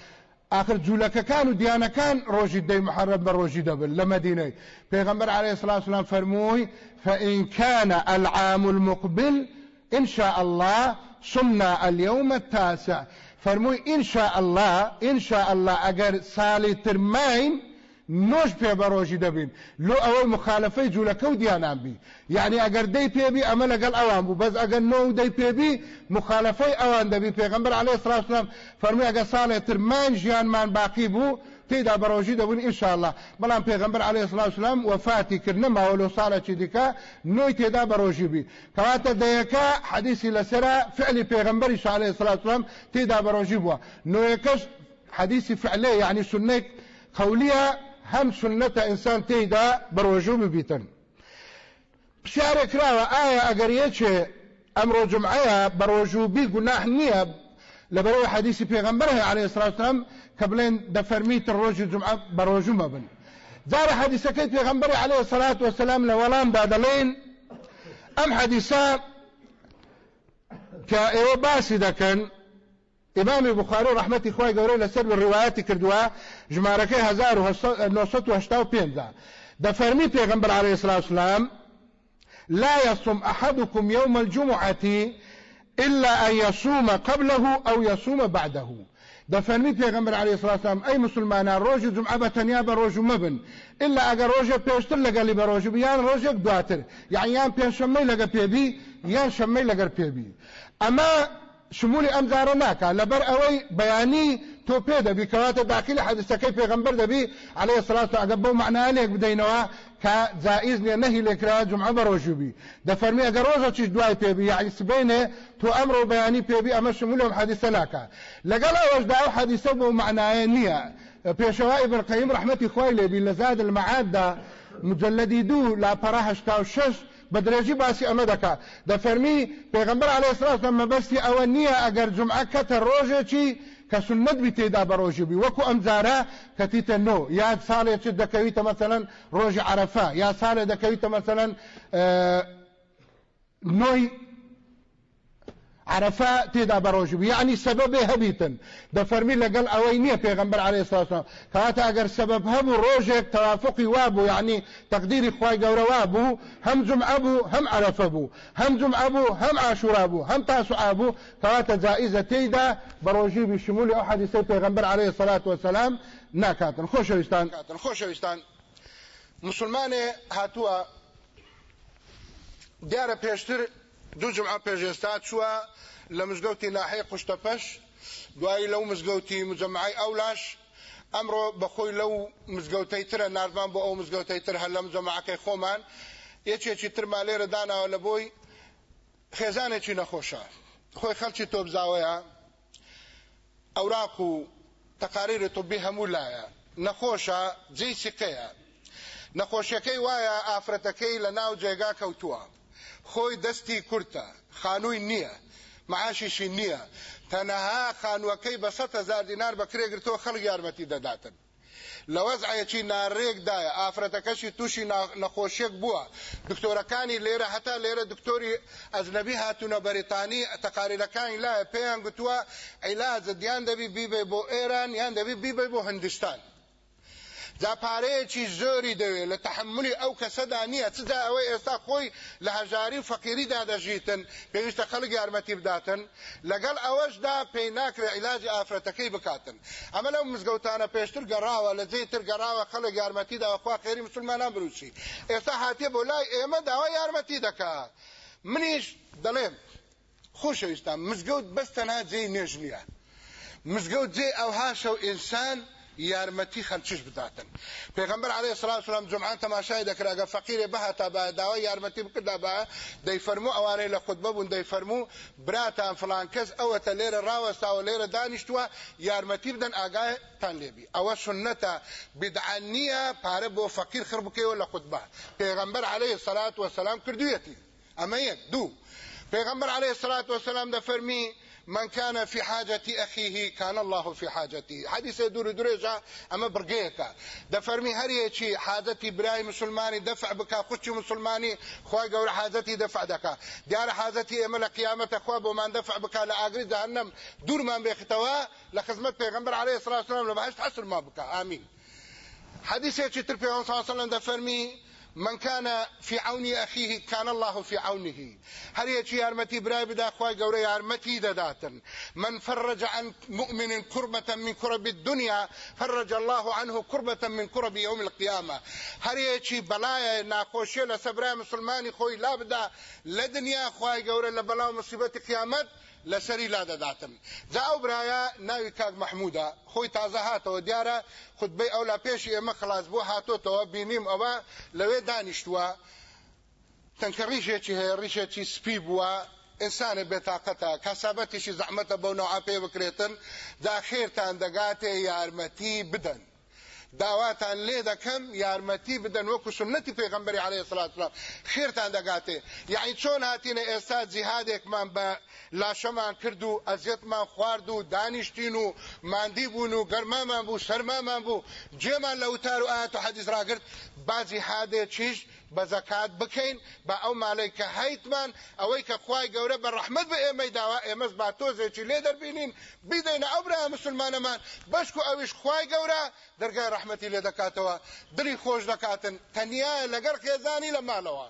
A: آخر جولەکەکان و كان ڕۆژی دەی محەرب بە ڕۆژی دبل لما ديني پێغمبەر عليه والسلام فەرمووی فإن كان العام المقبل إن شاء الله صمنا اليوم التاسع فرمووی إن شاء الله إن شاء الله ئەگەر ساڵی ترماین نوش نۆش پێبەڕۆژی دەبین لۆ ئەوەی مخالفەی جوولەکە و دیانان بی یعنی ئەگەر دەی پێبی ئەمە لەگەڵ نو بوو بەس ئەگەر نۆ و دەی پێبی مخالفەی ئەوان دەبی پێغمبەر عڵێ سراسلام فەرمی ئەگە ساڵێ ترمان ژیانمان باقی بوو تێدا ان شاء الله بەڵام پێغمبەر عليه سلاسلام وفاتی کردنەماوە لە ساڵێکی دیکە نوۆی تێدا بەڕۆژی بی کەواتە دەیەکە حەدیسی لەسرە فعلی پێغمبەری شعلێ سلاسلام تێدا بەڕۆژی نو يكش حديث فعليه يعني سنيك قوليه هم سنة انسان تيدا بروجو بيتن پشاره كراوة آية اگر یچه امرو جمعية بروجو بي قناح نیه لبرو حديثي پیغمبره عليه الصلاة والسلام قبلين دفرميت الروجو جمعة بروجو مبن دار حديثكيت پیغمبره عليه الصلاة والسلام لولان بادلين ام حديثا كايو باسي دكن امام بخاري رحمتي خوای گەورەی لەسەر ڕواەتی کردووە ژمارەکەی 1995 ده فرمي پیغمبر عليه الصلاه والسلام لا يصوم احدكم يوم الجمعه إلا أن يصوم قبله أو يصوم بعده فرمي پیغمبر عليه الصلاة والسلام أي مسلمان روج جمعة بتنيا بروج مبن إلا اجا روج بيشتل لقلي بروج بيان روج دواتر يعني يان بيان شمي لقا بيبي يان شمي لقا بيبي أما شمولي امزار ماكا لبر اوي بياني توبيدا بكوات داخل حديث كيف يغنبر دا بي عليه الصلاة والسلام اقبو معنى ليك بدينوها كزائز لي نهي لك را جمعة بروجو بي دا فرمي اقا روزة تش دواي بيبي يعني سبينه تو امر بياني بي بي اما شمولي ام لاكا لقال اوش داو حدثة بو معنى نيا بيشواء ابن قيم رحمتي خويلة بي لزاد المعاد دا مجلدي دو لا براهش بدرجی باسی ئەمە دەکا دەفەرمی پێغمبەر علی سراسممە بەستی ئەوە نییە ئەگەر جمعکەتە ڕۆژێکی کە سنت بی تێدا بە ڕۆژی بی وەکو ئەمجارە کەتیتە نۆ یاد ساڵێک دەکەویتە مەمثلەن ڕۆژی عرفە یا ساڵێ دەکەویتە مەمثلەن نۆی عرفه تیدا بەڕۆژ يعني یعنی سبب هەبیتن دەفەرمی لەگەڵ ئەوەی نییە پێغمبەر عليه ساسم کەواتە اگر سبب هم ڕۆژێک تەوافقی وابو بوو یعنی تەقدیری خی گەورەوا بوو هەم جم ابو هم عرفە بوو هەم جم ئەبوو هەم عاشورا بوو هەم تاسوعابوو کەواتە جائزە تێیدا بەڕۆژی بشمولی ئەو حەدیسەی پێغمبەر عليه الصلاه والسلام يعني ناکاتن خۆشەویستان کاتن خۆشەویستان مسلمانێ هاتووە دیارە دوو جمعە پێشێستا چووە لە مزگەوتی ناحەیە قوشتەپەش دوایی لەو مزگەوتی مجەمعی ئەولاش ئەمڕۆ بەخۆی لەو مزگەوتەی ترە ناردوان بۆ ئەو مزگەوتەی تر هەر لە مجەمعەکەی خۆمان یەکێکی ترمان لێرە داناوە لە بۆی خێزانێکی نەخۆشە خۆی خەڵکی تۆبزاوەیە ئەوراق و تەقاریر تۆبی هەموو لایە نەخۆشە جێی سقەیە نەخۆشیەکەی وایە ئافرەتەکەی لە ناو جێگا کەوتووە خۆی دەستی کورتە خانووی نییە معاشیشی نییە تەنەها خانووەکەی بە سە هزار دینار بەکرێگرتۆ خەڵک یارمەتی دەداتن لە وەزعەکی ناڕێکدایە ئافرەتەکەشی تووشی نەخۆشیێک بووە دکتۆرەکانی لێرە هەتا لێرە دکتۆری ئەزنەبی هاتوونە بەریتانی تەقاریلەکانی لایە پێیان گوتووە ئەیلا زدیان دەبی بیبێ بۆ ئێران یان دەبی بیبێ بۆ هەندستان جا پارەیەکی زۆری دەوێت لە تحملی ئەو کەسەدا نییە چدا ئەوەی ئێستا خۆی لە هەژاری و فەقیریدا دەژیتن پێویستە خەڵک یارمەتی بداتن لەگەڵ ئەوەشدا پێی ناکرێت عیلاجی ئافرەتەکەی بکاتن ئەمە لەو مزگەوتانە پێشتر گەڕاوە لە جێ تر گەڕاوە خەڵک یارمەتیدا خوا خێری مسلمانان بروچی ئێستا هاتیە بۆ لای ئێمە داوا یارمەتی دەکات منیش دەڵێم خۆشەویستان مزگەوت بەستەنها جێی نێژ نییە مزگەوت جێ ئەوها شەو ئینسان یارمەتی خەرچش بداتن پێغمبەر علیه الصلاة والسلام جمعان تەماشای دەکرا ئەگە فەقیرێ بەهاتا بە داوای یارمەتی بکردا بە دەیفەرموو ئەوانەی لە خودبە بوون دەیفەرموو براتان فلان کەس ئەوەتە لێرە ڕاوەستاوە لێرە دانیشتووە یارمەتی بدەن ئاگایتان لێبی ئەوە سنەتە بدعە نییە پارە بۆ فەقیر خڕ بکەیەوە لە خودبە پێغمبەر علیه الصلاة والسلام کردویەتی ئەمە یەک دوو علیه الصلاة والسلام دەفەرمی من كان في حاجة أخيه كان الله في حاجته حديث دور درجة أما برقيكا دفرمي فرمي حاجتي براي مسلماني دفع بك خش مسلماني خواه قول حاجتي دفع دكا ديار حاجتي أمل قيامة خواه ومن دفع بك لأقري جهنم دور من بيختوا لخزمة پیغمبر عليه الصلاة والسلام لبحشت حسر ما بك آمين حديث يشي تر صلى الله عليه وسلم دفرمي من كان في عون اخيه كان الله في عونه هل يجي چې یارمتی دا أخوة خوای ګوره دا داتا من فرج عن مؤمن كربة من كرب الدنيا فرج الله عنه كربة من كرب يوم القيامه هل يجي بلايا ناقوشي ناخوشی مسلماني خوي لابدا لدنيا أخوة بده لبلاو مصيبة قيامت لەسەری لا دەداتم جا ئەو برایە ناوی کاک مەحموودە خۆی تازە هاتەوە دیارە خودبەی ئەو لا پێشی ئێمە خلاص بۆ هاتۆتەوە بینیم ئەوە لەوێ دانیشتووە تەنکە ڕیژێکی هەیە ڕیژێکی سپی بووە ئینسانە بێتاقەتە کەسابەتیشی زەحمەتە بەو نەوعا پێ بکرێتن دا خێرتان دەگاتێ یارمەتی بدەن داواتان لێ دەکەم یارمەتی بدەن وەکو سنەتی پێغەمبەری عەلەیهی سڵات وسڵام خێرتان دەگاتێ یعنی چۆن هاتینە ئێستا جیهادێکمان بە لاشەمان کرد و ئەزیەتمان خوارد و دانیشتین و ماندی بوون و گەرمامان بوو سەرمامان بوو جێمان لە وتار و ئاەت و حەدیث ڕاگرت بازی حادێکیش بە زەکات بکەین بە ئەو ماڵەی کە هەیتمان ئەوەی کە خوای گەورە بە ڕەحمت بە ئێمەی داوا ئێمەس با تۆزێکی لێ دەربینین بیدەینە ئەوبرا مسلمانەمان بەشک و ئەویش خوای گەورە دەرگای ڕەحمەتی لێ دەکاتەوە دڵی خۆش دەکاتن تەنیا لەگەر خێزانی لە ماڵەوە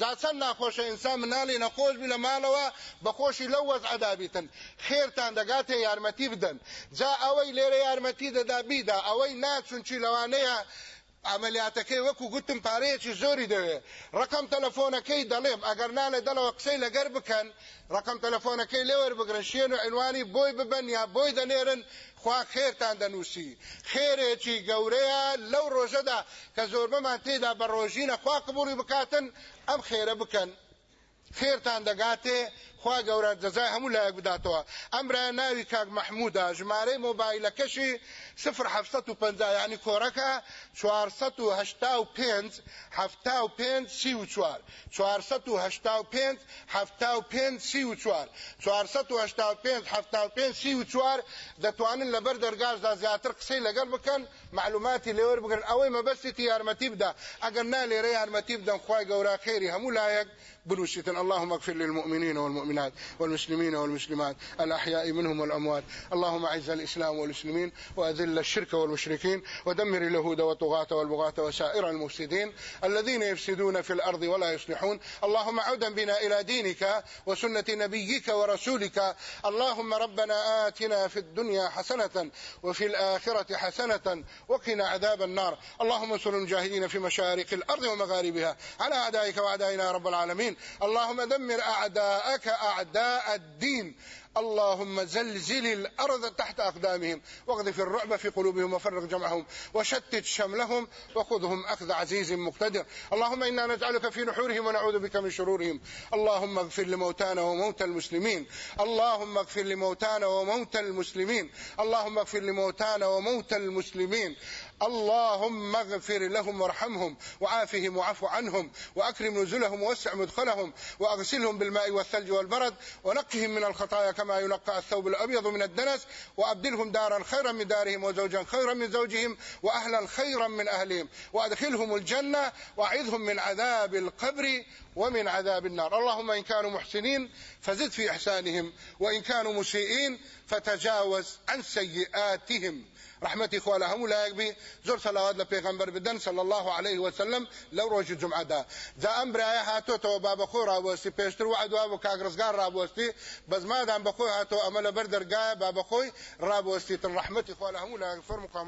A: جاچەند ناخۆشە ئینسان مناڵی نەخۆش بی لە ماڵەوە بەخۆشی لەو وەزعدابیتن خێرتان دەگاتێ یارمەتی بدەن جا ئەوەی لێرە یارمەتی دەدا بیدا ئەوەی ناچونچی لەوانەیە ئەمەلیاتەکەی وەکو گوتم پارەیەکی زۆری دەوێ ڕقم تەلەفۆنەکەی دەڵێم ئەگەر نانە دەڵەوە قسەی لەگەر بکەن ڕقم تەلەفۆنەکەی لێوەر بگرن شوێن و عینوانی بۆی ببن یا بۆی دەنێرن خوا خێرتان دەنووسی خێرێکی گەورەیە لەو ڕۆژەدا کە زۆربەمان تێدا بە ڕۆژینە خوا قبولی بکاتن ئەم خێرە بکەن خێرتان دەگاتێ خوا گەورە جەزای هەموو لایەک بداتەوە ئەمرە ناوی کاک مححمودا ژمارەی مۆبایلەکەشی سفر حفت و پنج یعنی کۆرەکە چوارسەد و هەشتا و پێنج هەفتا و پێنج سی و چوار چوارسەد و هەشتا و پێنج هەفتا و پێنج سی و چوار چوارسەد و هەشتا و پێنج هەفتا و پێنج سی و چوار دەتوانن لەبەر دەرگاشدا زیاتر قسەی لەگەڵ بکەن معلوماتي لور بگرن اوی مبستی تبدا بدا لي نا لیره تبدا بدن خواه خيري هم همو لایق بنوشتن اللهم اغفر للمؤمنين والمؤمنات والمسلمين والمسلمات الأحياء منهم والأموات اللهم اعز الإسلام والمسلمين وأذل الشرك والمشركين ودمر اليهود والطغاة والبغاة وسائر المفسدين الذين يفسدون في الأرض ولا يصلحون اللهم عودا بنا إلى دينك وسنة نبيك ورسولك اللهم ربنا آتنا في الدنيا حسنة وفي الآخرة حسنة وقنا عذاب النار اللهم انصر المجاهدين في مشارق الأرض ومغاربها على أعدائك وأعدائنا يا رب العالمين اللهم دمر أعداءك أعداء الدين اللهم زلزل الأرض تحت أقدامهم واقذف الرعب في قلوبهم وفرق جمعهم وشتت شملهم وخذهم أخذ عزيز مقتدر اللهم إنا نجعلك في نحورهم ونعوذ بك من شرورهم اللهم اغفر لموتانا وموتى المسلمين اللهم اغفر لموتانا وموتى المسلمين اللهم اغفر لموتانا وموتى المسلمين اللهم اغفر لهم وارحمهم وعافهم واعف عنهم وأكرم نزلهم ووسع مدخلهم وأغسلهم بالماء والثلج والبرد ونقهم من الخطايا كما ينقى الثوب الأبيض من الدنس وأبدلهم دارا خيرا من دارهم وزوجا خيرا من زوجهم وأهلا خيرا من أهلهم وأدخلهم الجنة وأعذهم من عذاب القبر ومن عذاب النار اللهم إن كانوا محسنين فزد في إحسانهم وإن كانوا مسيئين فتجاوز عن سيئاتهم رحمتي خواله هم لا يقبي زور صلوات لبيغمبر بدن صلى الله عليه وسلم لو ڕۆژی الجمعة دا زا أمبر ئەم برایە هاتۆتەوە با بەخۆ ڕابوەستی پێشتر وعدوا بز ما دام بخو هاتو أمل بردر قايا باب با رابوستي تن رحمتي خواله هم لا يقفر فەرمو